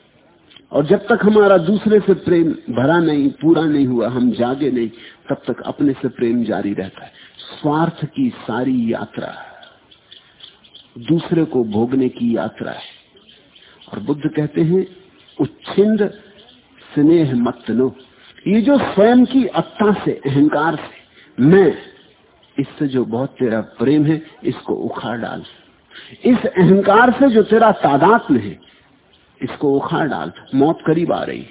और जब तक हमारा दूसरे से प्रेम भरा नहीं, पूरा नहीं हुआ, हम जागे नहीं, तब तक अपने से प्रेम जारी रहता है। स्वार्थ की सारी यात्रा। दूसरे को भोगने की यात्रा है। और बुद्ध कहते हैं, उच्छिंद स्नेह मत लो ये जो स्वयं की अत्ता से, अहंकार से, मैं, इससे जो बहुत तेरा प्रेम है, इसको उखाड़ डाल। इस अहंकार से जो तेरा तादात में है, इसको उखाड़ डाल। मौत करीब आ रही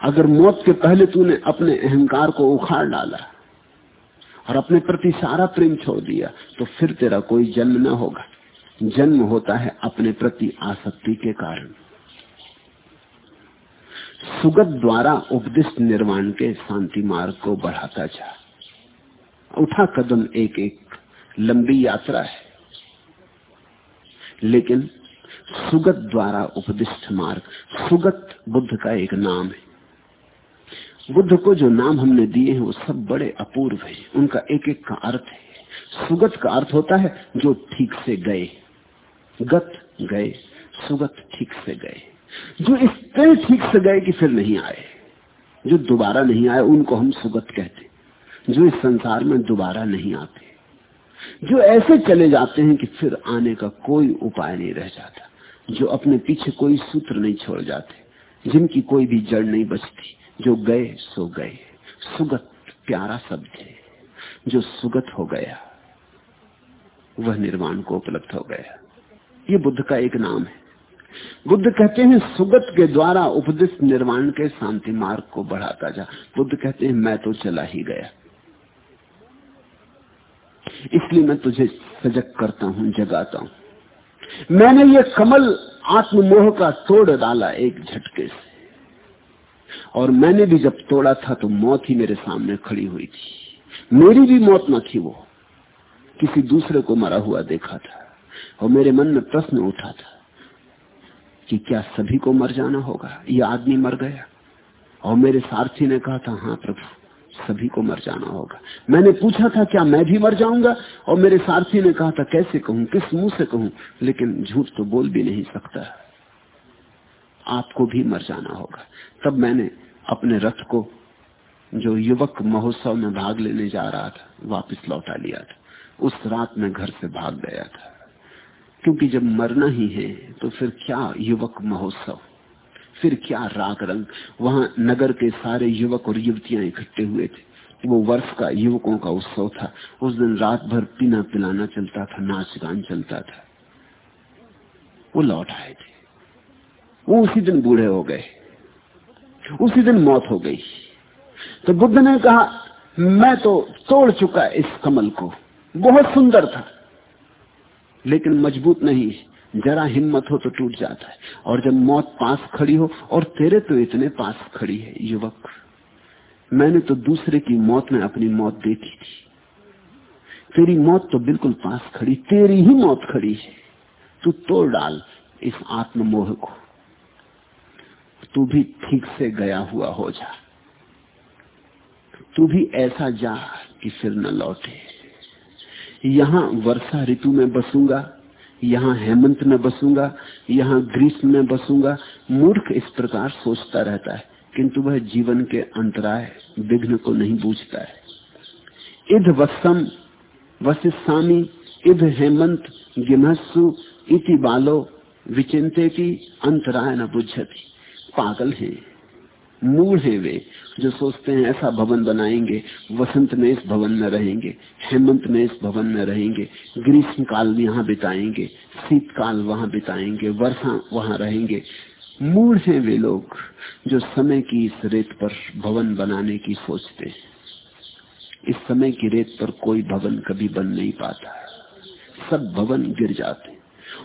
अगर मौत के पहले तूने अपने अहंकार को उखाड़ डाला और अपने प्रति सारा प्रेम छोड़ दिया तो फिर तेरा कोई जन्म न होगा। जन्म होता है अपने प्रति आसक्ति के कारण। सुगत द्वारा उपदिष्ट निर्माण के शांति मार्ग को बढ़ाता जा। उठा कदम एक एक लंबी यात्रा है। लेकिन सुगत द्वारा उपदिष्ट मार्ग, सुगत बुद्ध का एक नाम है। बुद्ध को जो नाम हमने दिए हैं वो सब बड़े अपूर्व है। उनका एक एक का अर्थ है। सुगत का अर्थ होता है जो ठीक से गए। गत गए, सुगत ठीक से गए। जो इस तरह ठीक से गए कि फिर नहीं आए, जो दोबारा नहीं आए, उनको हम सुगत कहते जो इस संसार में दोबारा नहीं आते, जो ऐसे चले जाते हैं कि फिर आने का कोई उपाय नहीं रह जाता, जो अपने पीछे कोई सूत्र नहीं छोड़ जाते, जिनकी कोई भी जड़ नहीं बचती, जो गए, सो गए। सुगत प्यारा शब्द है। जो सुगत हो गया, वह निर्वाण को उपलब्ध हो गया। ये बुद्ध का एक नाम है। बुद्ध कहते हैं, सुगत के द्वारा उपदिष्ट निर्माण के शांति मार्ग को बढ़ाता जा। बुद्ध कहते हैं, मैं तो चला ही गया। इसलिए मैं तुझे सजग करता हूँ, जगाता हूँ। मैंने ये कमल आत्ममोह का तोड़ डाला एक झटके से। और मैंने भी जब तोड़ा था तो मौत ही मेरे सामने खड़ी हुई थी। मेरी भी मौत न थी वो। किसी दूसरे को मरा हुआ देखा था। और मेरे मन में प्रश्न उठा था कि क्या सभी को मर जाना होगा? यह आदमी मर गया। और मेरे सारथी ने कहा था हाँ प्रभु, सभी को मर जाना होगा। मैंने पूछा था, क्या मैं भी मर जाऊँगा? और मेरे सारथी ने कहा था, कैसे कहूँ, किस मुँह से कहूँ? लेकिन झूठ तो बोल भी नहीं सकता। आपको भी मर जाना होगा। तब मैंने अपने रथ को, जो युवक महोत्सव में भाग लेने जा रहा था, वापस लौटा लिया था। उस रात में घर से भाग गया था। क्योंकि जब मरना ही है तो फिर क्या युवक महोत्सव? फिर क्या राग रंग? वहाँ नगर के सारे युवक और युवतियाँ इकट्ठे हुए थे। वो वर्ष का युवकों का उत्सव था। उस दिन रात भर पीना पिलाना चलता था, नाच गान चलता था। वो लौट आए थे। वो उसी दिन बूढ़े हो गए। उसी दिन मौत हो गई। तो बुद्ध ने कहा, मैं तो तोड़ चुका इस कमल को। बहुत सुंदर था। लेकिन मज़बूत नहीं। है जरा हिम्मत हो तो टूट जाता है। और जब मौत पास खड़ी हो, और तेरे तो इतने पास खड़ी है, युवक। मैंने तो दूसरे की मौत में अपनी मौत देखी थी। तेरी मौत तो बिल्कुल पास खड़ी, तेरी ही मौत खड़ी है। तू तोड़ डाल इस आत्ममोह को। तू भी ठीक से गया हुआ हो जा। तू भी ऐसा जा कि फिर न लौटे। यहाँ वर्षा ऋतु में बसूँगा, यहाँ हेमंत में बसूँगा, यहाँ ग्रीष्म में बसूँगा। मूर्ख इस प्रकार सोचता रहता है, किंतु वह जीवन के अंतराय विघ्न को नहीं बूझता है। इध वत्सम वशिष्यामी इध हेमंत गिमस्सु इति बालो विचिंते की अंतराय न बुझती। पागल हैं। मूल है वे जो सोचते हैं, ऐसा भवन बनाएँगे, वसंत में इस भवन में रहेंगे, हेमंत में इस भवन में रहेंगे, ग्रीष्म काल यहाँ बिताएँगे, शीतकाल वहाँ बिताएँगे, वर्षा वहाँ रहेंगे। मूल है वे लोग जो समय की इस रेत पर भवन बनाने की सोचते हैं, इस समय की रेत पर कोई भवन कभी बन नहीं पाता। सब भवन गिर जाते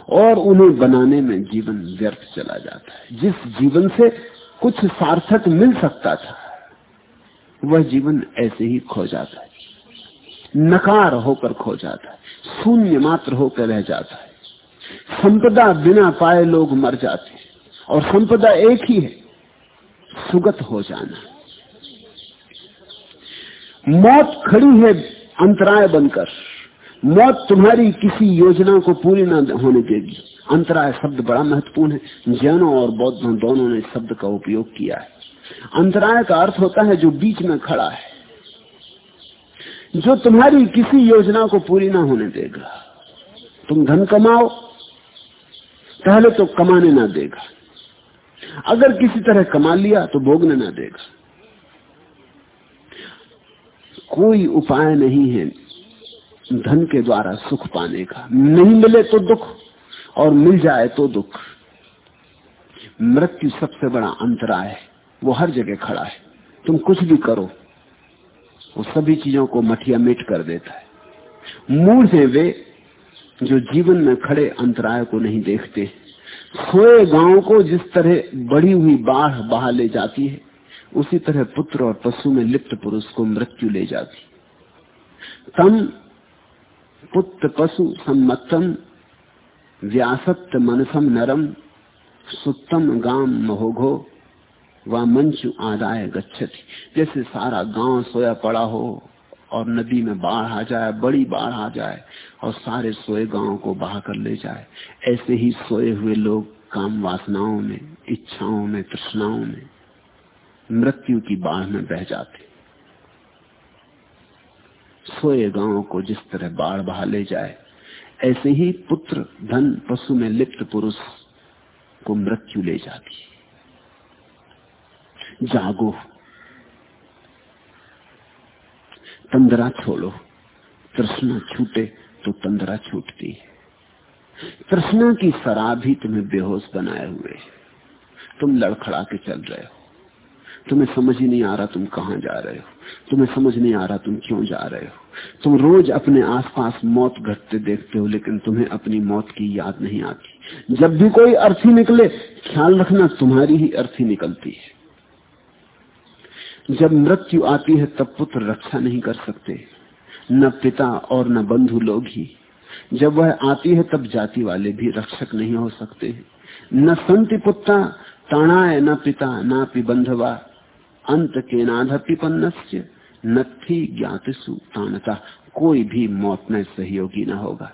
और उन्हें बनाने में जीवन व्यर्थ चला जाता है। जिस जीवन से कुछ सार्थक मिल सकता था। वह जीवन ऐसे ही खो जाता है। नकार होकर खो जाता है। शून्य मात्र होकर रह जाता है। संपदा बिना पाए लोग मर जाते हैं। और संपदा एक ही है, सुगत हो जाना। मौत खड़ी है अंतराय बनकर। मौत तुम्हारी किसी योजना को पूरी न होने देगी। अंतराय शब्द बड़ा महत्वपूर्ण है। जैनों और बौद्धों दोनों ने शब्द का उपयोग किया है। अंतराय का अर्थ होता है जो बीच में खड़ा है, जो तुम्हारी किसी योजना को पूरी ना होने देगा। तुम धन कमाओ, पहले तो कमाने ना देगा। अगर किसी तरह कमा लिया तो भोगने ना देगा। कोई उपाय नहीं है धन के द्वारा सुख पाने का। नहीं मिले तो दुख। और मिल जाए तो दुख। मृत्यु सबसे बड़ा अंतराय है। वो हर जगह खड़ा है। तुम कुछ भी करो, वो सभी चीज़ों को मठिया मिट कर देता है। मूल है वे जो जीवन में खड़े अंतराय को नहीं देखते। सोए गाँव को जिस तरह बड़ी हुई बाढ़ बहा ले जाती है, उसी तरह पुत्र और पशु में लिप्त पुरुष को मृत्यु ले जाती। तम पुत्र पशु सम्मतम व्यासत्त मनसम नरम, सुत्तम गाम महोघो, व मंचु आदाय गच्छति। जैसे सारा गाँव सोया पड़ा हो और नदी में बाढ़ आ जाए, बड़ी बाढ़ आ जाए और सारे सोए गाँव को बहा कर ले जाए। ऐसे ही सोए हुए लोग काम वासनाओं में, इच्छाओं में, तृष्णाओं में, मृत्यु की बाढ़ में बह जाते। सोए गाँव को जिस तरह बाढ़ बहा ले जाए ऐसे ही पुत्र धन पशु में लिप्त पुरुष को मृत्यु ले जाती जागो। तंदरा छोड़ो। तृष्णा छूटे तो तंदरा छूटती है। तृष्णा की शराब ही तुम्हें बेहोश बनाए हुए तुम लड़खड़ा के चल रहे हो। तुम्हें समझ ही नहीं आ रहा तुम कहाँ जा रहे हो। तुम्हें समझ नहीं आ रहा तुम क्यों जा रहे हो। तुम रोज अपने आसपास मौत घटते देखते हो, लेकिन तुम्हें अपनी मौत की याद नहीं आती। जब भी कोई अर्थी निकले, ख्याल रखना, तुम्हारी ही अर्थी निकलती है। जब मृत्यु आती है, तब पुत्र रक्षा नहीं कर सकते। न पिता और न बंधु लोग ही। जब वह आती है, तब जाति वाले भी रक्षक नहीं हो सकते न संति पुत्ता ताणाय न पिता ना बंधवा, अंत के नाधपिपन्नस्य नथी ज्ञातसु तानता कोई भी मौत में सहयोगी ना होगा।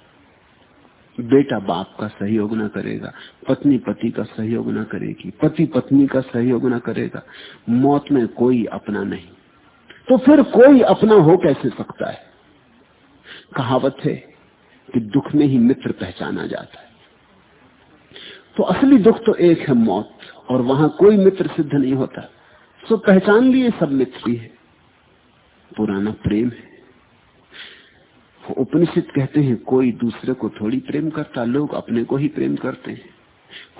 बेटा बाप का सहयोग ना करेगा। पत्नी पति का सहयोग ना करेगी। पति पत्नी का सहयोग ना करेगा। मौत में कोई अपना नहीं। तो फिर कोई अपना हो कैसे सकता है? कहावत है कि दुख में ही मित्र पहचाना जाता है। तो असली दुख तो एक है मौत, और वहाँ कोई मित्र सिद्ध नहीं होता। सो पहचान लिए सब मित्र ही है। पुराना प्रेम है। उपनिषद कहते हैं, कोई दूसरे को थोड़ी प्रेम करता, लोग अपने को ही प्रेम करते हैं।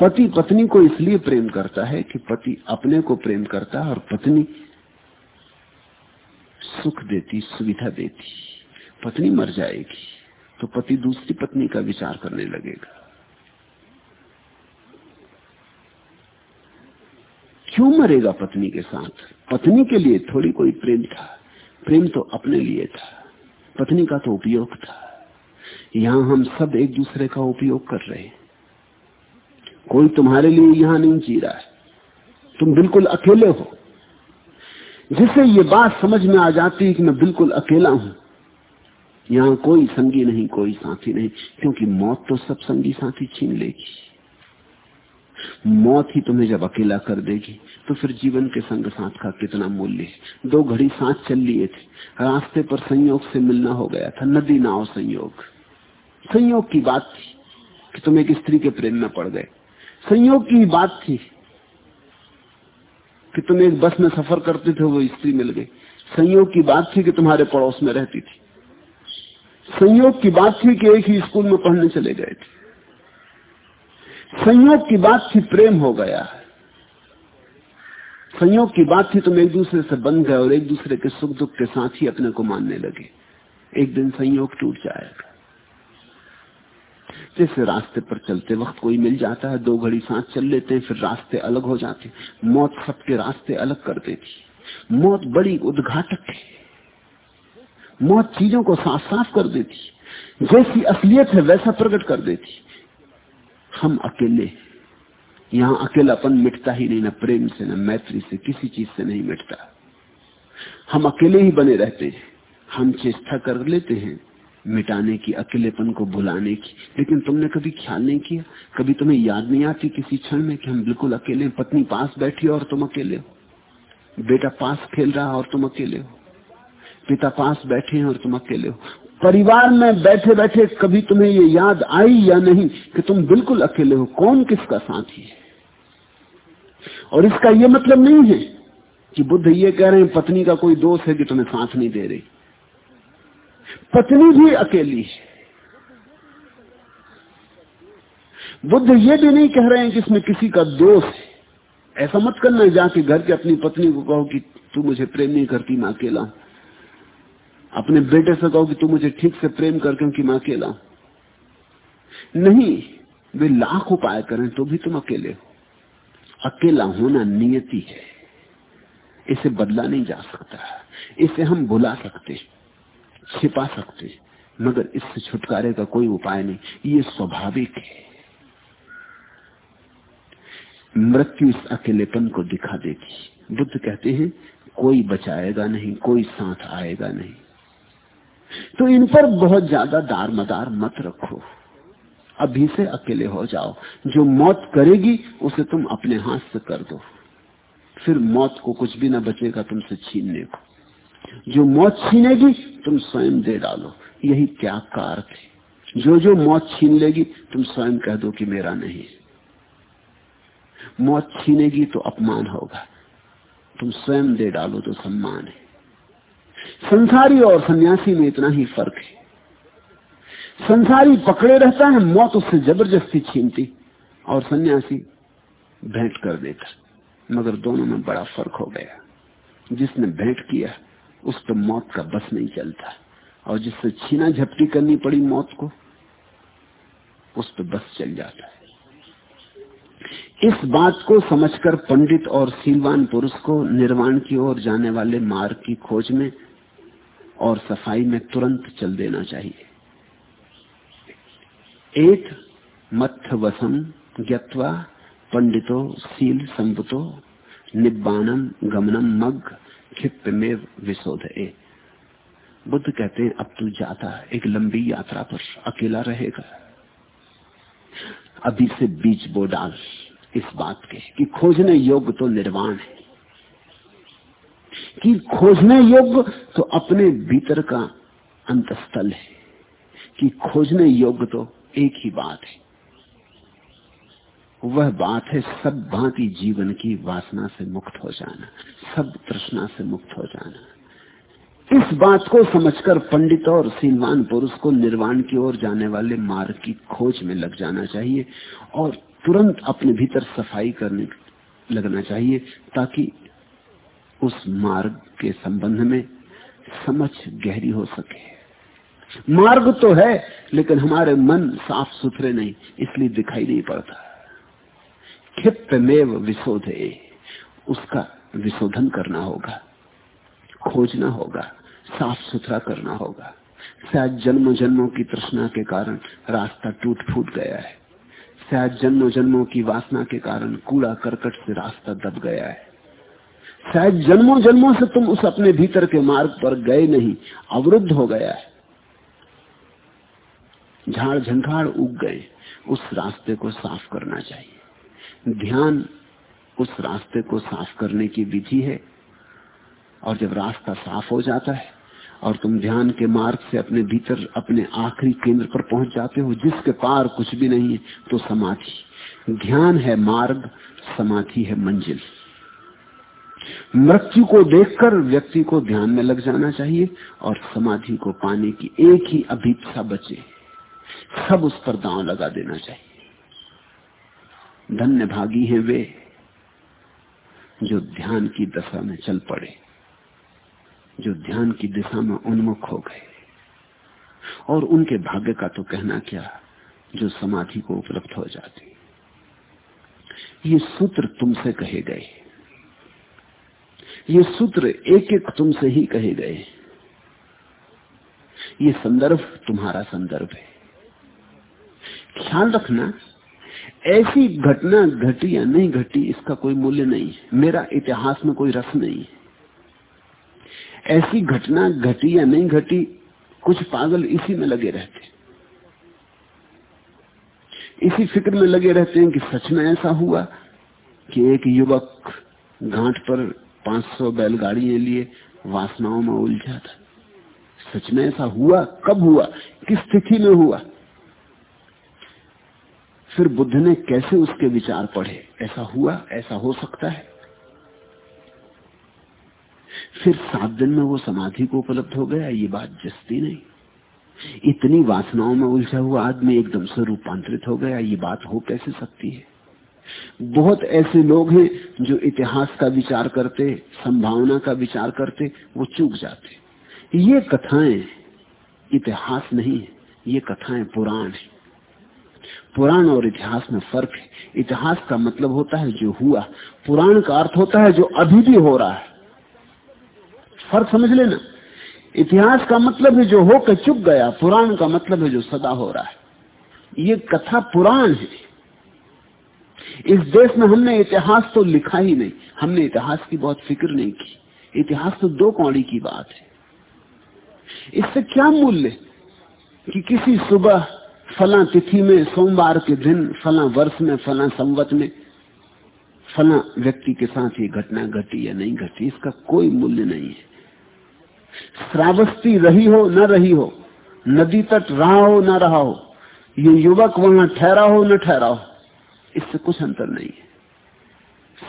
पति पत्नी को इसलिए प्रेम करता है कि पति अपने को प्रेम करता है और पत्नी सुख देती, सुविधा देती। पत्नी मर जाएगी तो पति दूसरी पत्नी का विचार करने लगेगा। क्यों मरेगा पत्नी के साथ? पत्नी के लिए थोड़ी कोई प्रेम था। प्रेम तो अपने लिए था, पत्नी का तो उपयोग था। यहाँ हम सब एक दूसरे का उपयोग कर रहे हैं। कोई तुम्हारे लिए यहाँ नहीं जी रहा है। तुम बिल्कुल अकेले हो। जिससे ये बात समझ में आ जाती है कि मैं बिल्कुल अकेला हूँ, यहाँ कोई संगी नहीं, कोई साथी नहीं, क्योंकि मौत तो सब संगी साथी छीन लेगी। मौत ही तुम्हें जब अकेला कर देगी तो फिर जीवन के संग साथ का कितना मूल्य है? दो घड़ी साथ चल लिए थे। रास्ते पर संयोग से मिलना हो गया था। नदी नाव संयोग। संयोग की बात थी कि तुम एक स्त्री के प्रेम में पड़ गए। संयोग की बात थी कि तुम एक बस में सफ़र करते थे, वो स्त्री मिल गई। संयोग की बात थी कि तुम्हारे पड़ोस में रहती थी। संयोग की बात थी कि एक ही स्कूल में पढ़ने चले गए थे। संयोग की बात थी प्रेम हो गया संयोग की बात थी तुम एक दूसरे से बंध गए और एक दूसरे के सुख दुख के साथ ही अपने को मानने लगे। एक दिन संयोग टूट जाएगा। जैसे रास्ते पर चलते वक्त कोई मिल जाता है, दो घड़ी साथ चल लेते हैं, फिर रास्ते अलग हो जाते मौत सबके रास्ते अलग कर देती मौत बड़ी उद्घाटक है। मौत चीज़ों को साफ़ साफ़ कर देती जैसी असलियत है, वैसा प्रकट कर देती हम अकेले। यहाँ अकेलापन मिटता ही नहीं, ना प्रेम से, न मैत्री से, किसी चीज़ से नहीं मिटता। हम अकेले ही बने रहते हैं। हम चेष्टा कर लेते हैं मिटाने की, अकेलेपन को भुलाने की। लेकिन तुमने कभी ख्याल नहीं किया? कभी तुम्हें याद नहीं आती किसी क्षण में कि हम बिल्कुल अकेले पत्नी पास बैठी और तुम अकेले हो। बेटा पास खेल रहा और तुम अकेले हो। पिता पास बैठे हैं और तुम अकेले हो। परिवार में बैठे बैठे कभी तुम्हें ये याद आई या नहीं कि तुम बिल्कुल अकेले हो? कौन किसका साथी है? और इसका यह मतलब नहीं है कि बुद्ध ये कह रहे हैं, पत्नी का कोई दोष है कि तुम्हें साथ नहीं दे रही। पत्नी भी अकेली है। बुद्ध ये भी नहीं कह रहे हैं कि इसमें किसी का दोष है। ऐसा मत करना, जाके घर के अपनी पत्नी को कहो कि तू मुझे प्रेम नहीं करती, मैं अकेला हूँ। अपने बेटे से कहो कि तू मुझे ठीक से प्रेम कर क्योंकि मैं अकेला हूँ। नहीं, वे लाख उपाय करें तो भी तुम अकेले हो। अकेला होना नियति है। इसे बदला नहीं जा सकता। इसे हम भुला सकते, छिपा सकते, मगर इससे छुटकारे का कोई उपाय नहीं। ये स्वाभाविक है। मृत्यु इस अकेलेपन को दिखा देगी। बुद्ध कहते हैं, कोई बचाएगा नहीं, कोई साथ आएगा नहीं। तो इन पर बहुत ज़्यादा दार मदार मत रखो। अभी से अकेले हो जाओ। जो मौत करेगी, उसे तुम अपने हाथ से कर दो। फिर मौत को कुछ भी ना बचेगा तुमसे छीनने को। जो मौत छीनेगी, तुम स्वयं दे डालो। यही त्याग का अर्थ है? जो जो मौत छीन लेगी, तुम स्वयं कह दो कि मेरा नहीं मौत छीनेगी तो अपमान होगा। तुम स्वयं दे डालो तो सम्मान है। संसारी और सन्यासी में इतना ही फ़र्क है। संसारी पकड़े रहता है, मौत उससे ज़बरदस्ती छीनती और सन्यासी भेंट कर देता। मगर दोनों में बड़ा फ़र्क हो गया। जिसने भेंट किया, उस पर मौत का बस नहीं चलता। और जिससे छीना झपटी करनी पड़ी मौत को, उस पर बस चल जाता है। इस बात को समझकर पंडित और सीलवान पुरुष को निर्वाण की ओर जाने वाले मार्ग की खोज में और सफ़ाई में तुरंत चल देना चाहिए। एक मत्थ वसम ज्ञत्वा पंडितो सील संबुतो निब्बानम गमनम मग क्षिप्त में विशोध ए बुद्ध कहते हैं, अब तू जाता एक लंबी यात्रा पर, अकेला रहेगा। अभी से बीच बो डाल, इस बात के कि खोजने योग्य तो निर्वाण है। कि खोजने योग्य तो अपने भीतर का अंतस्थल है। कि खोजने योग्य तो एक ही बात है। वह बात है सब भांति जीवन की वासना से मुक्त हो जाना, सब तृष्णा से मुक्त हो जाना। इस बात को समझकर पंडित और सीलवान पुरुष को निर्वाण की ओर जाने वाले मार्ग की खोज में लग जाना चाहिए और तुरंत अपने भीतर सफ़ाई करने लगना चाहिए, ताकि उस मार्ग के संबंध में समझ गहरी हो सके। मार्ग तो है, लेकिन हमारे मन साफ़ सुथरे नहीं, इसलिए दिखाई नहीं पड़ता। क्षिप्त मेव विशोध उसका विशोधन करना होगा, खोजना होगा साफ़ सुथरा करना होगा। शायद जन्म जन्मों की तृष्णा के कारण रास्ता टूट फूट गया है। शायद जन्मों जन्मों की वासना के कारण कूड़ा करकट से रास्ता दब गया है। शायद जन्मों जन्मों से तुम उस अपने भीतर के मार्ग पर गए नहीं, अवरुद्ध हो गया है। झाड़ झंखाड़ उग गए, उस रास्ते को साफ़ करना चाहिए। ध्यान उस रास्ते को साफ़ करने की विधि है, और जब रास्ता साफ़ हो जाता है, और तुम ध्यान के मार्ग से अपने भीतर, अपने आखिरी केंद्र पर पहुँच जाते हो, जिसके पार कुछ भी नहीं है तो समाधि। ध्यान है मार्ग, समाधि है मंजिल। मृत्यु को देखकर व्यक्ति को ध्यान में लग जाना चाहिए और समाधि को पाने की एक ही अभीपसा बचे। सब उस पर दांव लगा देना चाहिए। धन्य भागी हैं वे जो ध्यान की दशा में चल पड़े, जो ध्यान की दिशा में उन्मुख हो गए। और उनके भाग्य का तो कहना क्या, जो समाधि को उपलब्ध हो जाती। ये सूत्र तुमसे कहे गए ये सूत्र एक एक तुमसे ही कहे गए ये संदर्भ तुम्हारा संदर्भ है। ख्याल रखना, ऐसी घटना घटी या नहीं घटी, इसका कोई मूल्य नहीं मेरा इतिहास में कोई रस नहीं ऐसी घटना घटी या नहीं घटी, कुछ पागल इसी में लगे रहते इसी फ़िक्र में लगे रहते हैं कि सच में ऐसा हुआ कि एक युवक घाट पर 500 बैलगाड़ियाँ लिए वासनाओं में उलझा था। सच में ऐसा हुआ? कब हुआ? किस स्थिति में हुआ? फिर बुद्ध ने कैसे उसके विचार पढ़े? ऐसा हुआ? ऐसा हो सकता है? फिर सात दिन में वो समाधि को उपलब्ध हो गया? ये बात जस्ती नहीं। इतनी वासनाओं में उलझा हुआ आदमी एकदम से रूपांतरित हो गया। ये बात हो कैसे सकती है? बहुत ऐसे लोग हैं जो इतिहास का विचार करते, संभावना का विचार करते, वो चूक जाते। ये कथाएँ इतिहास नहीं है, ये कथाएँ पुराण है। पुराण और इतिहास में फ़र्क है। इतिहास का मतलब होता है जो हुआ। पुराण का अर्थ होता है जो अभी भी हो रहा है। फ़र्क समझ लेना। इतिहास का मतलब है जो होकर चुप गया, पुराण का मतलब है जो सदा हो रहा है। ये कथा पुराण है। इस देश में हमने इतिहास तो लिखा ही नहीं, हमने इतिहास की बहुत फ़िक्र नहीं की। इतिहास तो दो कौड़ी की बात है। इससे क्या मूल्य कि किसी सुबह फला तिथि में, सोमवार के दिन, फला वर्ष में, फला संवत में, फला व्यक्ति के साथ ये घटना घटी या नहीं घटी, इसका कोई मूल्य नहीं है। श्रावस्ती रही हो, न रही हो, नदी तट रहा हो, न रहा हो, ये युवक वहाँ ठहरा हो, न ठहरा हो इससे कुछ अंतर नहीं है।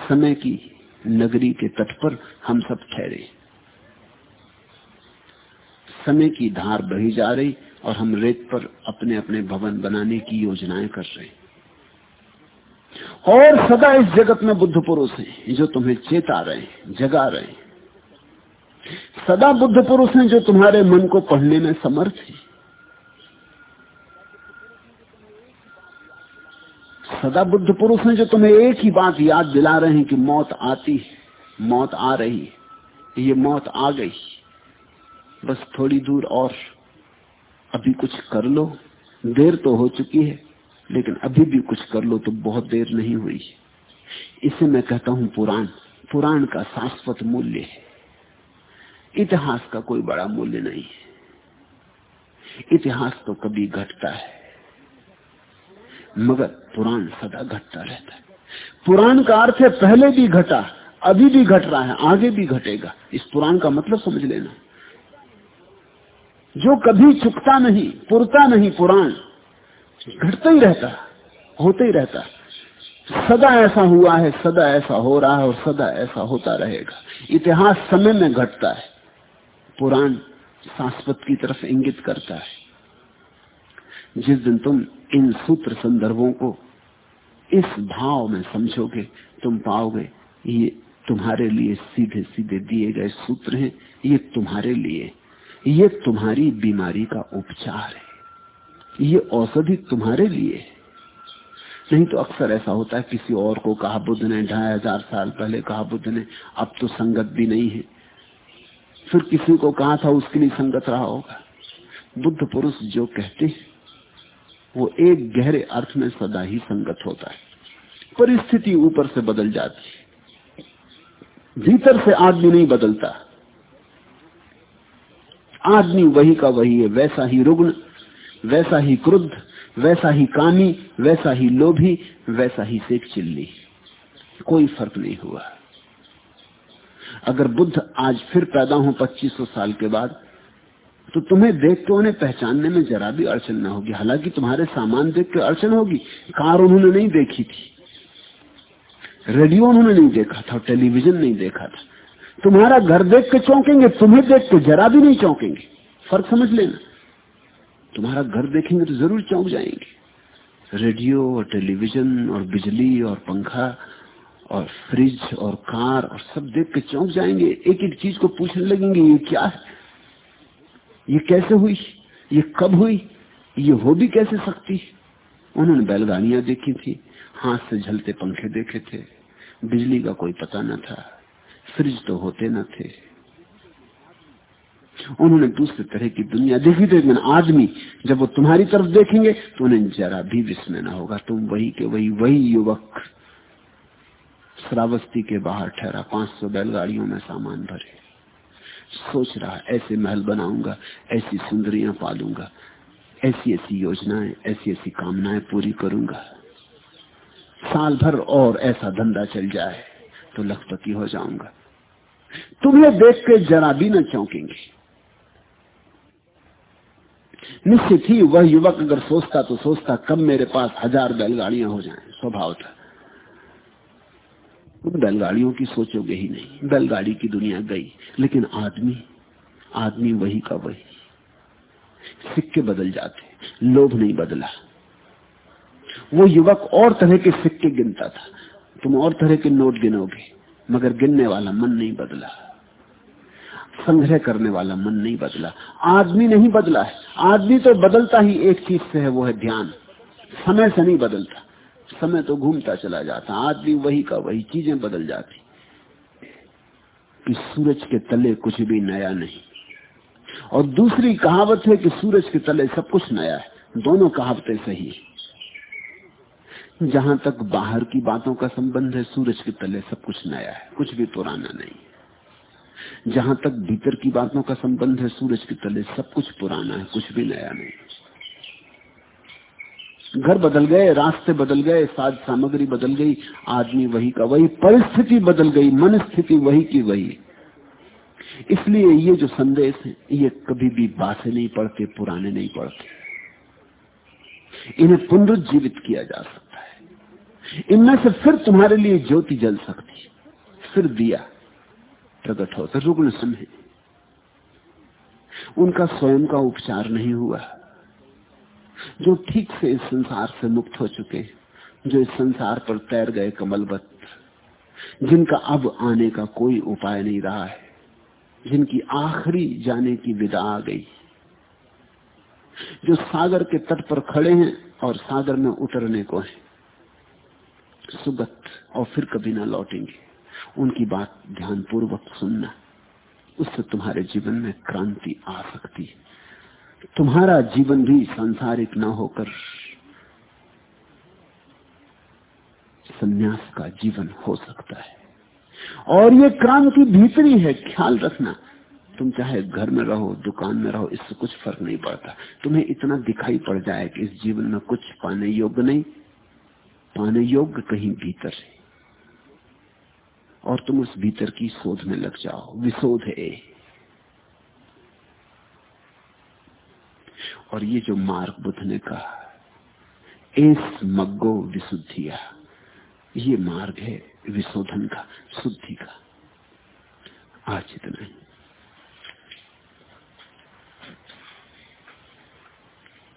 समय की नगरी के तट पर हम सब ठहरे। समय की धार बही जा रही और हम रेत पर अपने अपने भवन बनाने की योजनाएँ कर रहे हैं। और सदा इस जगत में बुद्ध पुरुष हैं जो तुम्हें चेता रहे, जगा रहे सदा बुद्ध पुरुष हैं जो तुम्हारे मन को पढ़ने में समर्थ है। सदा बुद्ध पुरुष हैं जो तुम्हें एक ही बात याद दिला रहे हैं कि मौत आती है, मौत आ रही है, ये मौत आ गई। बस थोड़ी दूर और, अभी कुछ कर लो, देर तो हो चुकी है, लेकिन अभी भी कुछ कर लो तो बहुत देर नहीं हुई। इसे मैं कहता हूँ पुराण पुराण का शाश्वत मूल्य है। इतिहास का कोई बड़ा मूल्य नहीं है। इतिहास तो कभी घटता है। मगर पुराण सदा घटता रहता है। पुराण का अर्थ है, पहले भी घटा, अभी भी घट रहा है, आगे भी घटेगा। इस पुराण का मतलब समझ लेना। जो कभी चुकता नहीं, पुरता नहीं पुराण, घटता ही रहता, होता ही रहता। सदा ऐसा हुआ है, सदा ऐसा हो रहा है और सदा ऐसा होता रहेगा। इतिहास समय में घटता है। पुराण शाश्वत की तरफ़ इंगित करता है। जिस दिन तुम इन सूत्र संदर्भों को इस भाव में समझोगे, तुम पाओगे, ये तुम्हारे लिए सीधे सीधे दिए गए सूत्र हैं, ये तुम्हारे लिए। ये तुम्हारी बीमारी का उपचार है। ये औषधि तुम्हारे लिए नहीं तो अक्सर ऐसा होता है, किसी और को कहा बुद्ध ने, ढाई हज़ार साल पहले कहा बुद्ध ने, अब तो संगत भी नहीं है। फिर किसी को कहा था, उसके लिए संगत रहा होगा। बुद्ध पुरुष जो कहते हैं वो एक गहरे अर्थ में सदा ही संगत होता है। परिस्थिति ऊपर से बदल जाती है। भीतर से आदमी नहीं बदलता। आदमी वही का वही है, वैसा ही रुग्ण, वैसा ही क्रुद्ध, वैसा ही कामी, वैसा ही लोभी, वैसा ही सेक चिल्ली। कोई फ़र्क नहीं हुआ। अगर बुद्ध आज फिर पैदा हो 2500 साल के बाद तो तुम्हें देख के उन्हें पहचानने में जरा भी अड़चन ना होगी। हालाँकि तुम्हारे सामान देख के अड़चन होगी। कार उन्होंने नहीं देखी थी। रेडियो उन्होंने नहीं देखा था, टेलीविज़न नहीं देखा था। तुम्हारा घर देख के चौंकेंगे, तुम्हें देख के जरा भी नहीं चौंकेंगे। फ़र्क समझ लेना। तुम्हारा घर देखेंगे तो ज़रूर चौंक जाएँगे। रेडियो और टेलीविज़न और बिजली और पंखा और फ्रिज और कार और सब देख के चौंक जाएँगे। एक एक चीज़ को पूछने लगेंगे, ये क्या है? ये कैसे हुई? ये कब हुई? ये हो भी कैसे सकती? उन्होंने बैलगाड़ियाँ देखी थी, हाथ से झलते पंखे देखे थे, बिजली का कोई पता न था, फ्रिज तो होते न थे। उन्होंने दूसरे तरह की दुनिया देखी थी लेकिन आदमी जब वो तुम्हारी तरफ़ देखेंगे तो उन्हें जरा भी विस्मय न होगा। तुम वही के वही वही युवक, श्रावस्ती के बाहर ठहरा 500 बैलगाड़ियों में सामान भरे। सोच रहा ऐसे महल बनाऊँगा, ऐसी सुंदरियाँ पालूँगा, ऐसी ऐसी योजनाएँ, ऐसी ऐसी कामनाएँ पूरी करूँगा। साल भर और ऐसा धंधा चल जाए तो लखपति हो जाऊँगा। तुम्हें देख के जरा भी न चौंकेंगे। निश्चित ही वह युवक अगर सोचता तो सोचता कब मेरे पास हज़ार बैलगाड़ियाँ हो जाएँ, स्वभाव था। उन बैलगाड़ियों की सोचोगे ही नहीं। बैलगाड़ी की दुनिया गई, लेकिन आदमी आदमी वही का वही। सिक्के बदल जाते, लोभ नहीं बदला। वो युवक और तरह के सिक्के गिनता था। तुम और तरह के नोट गिनोगे, मगर गिनने वाला मन नहीं बदला। संग्रह करने वाला मन नहीं बदला। आदमी नहीं बदला है। आदमी तो बदलता ही एक चीज़ से है, वो है ध्यान। समय से नहीं बदलता। समय तो घूमता चला जाता, आदमी वही का वही, चीज़ें बदल जाती। कि सूरज के तले कुछ भी नया नहीं। और दूसरी कहावत है कि सूरज के तले सब कुछ नया है। दोनों कहावतें सही है। जहाँ तक बाहर की बातों का संबंध है, सूरज के तले सब कुछ नया है, कुछ भी पुराना नहीं। जहाँ तक भीतर की बातों का संबंध है, सूरज के तले सब कुछ पुराना है, कुछ भी नया नहीं। घर बदल गए, रास्ते बदल गए, साज सामग्री बदल गई, आदमी वही का वही, परिस्थिति बदल गई मन स्थिति वही की वही। इसलिए ये जो संदेश है, ये कभी भी बासे नहीं पड़ते पुराने नहीं पड़ते इन्हें पुनरुज्जीवित किया जा सकता है। इनमें से फिर तुम्हारे लिए ज्योति जल सकती है। फिर दिया प्रकट होता रुग्ण समय उनका स्वयं का उपचार नहीं हुआ। जो ठीक से इस संसार से मुक्त हो चुके जो इस संसार पर तैर गए कमलबत जिनका अब आने का कोई उपाय नहीं रहा है, जिनकी आखिरी जाने की विदा आ गई। जो सागर के तट पर खड़े हैं और सागर में उतरने को है, सुगत और फिर कभी ना लौटेंगे। उनकी बात ध्यानपूर्वक सुनना, उससे तुम्हारे जीवन में क्रांति आ सकती है। तुम्हारा जीवन भी सांसारिक ना होकर संन्यास का जीवन हो सकता है। और ये क्रांति भीतरी है, ख्याल रखना। तुम चाहे घर में रहो, दुकान में रहो, इससे कुछ फ़र्क नहीं पड़ता। तुम्हें इतना दिखाई पड़ जाए कि इस जीवन में कुछ पाने योग्य नहीं, पाने योग्य कहीं भीतर है। और तुम उस भीतर की शोध में लग जाओ। विशोध है। और ये जो मार्ग बुद्ध ने कहा एस मग्गो विशुद्धिया, ये मार्ग है विशोधन का, शुद्धि का। आज इतना ही।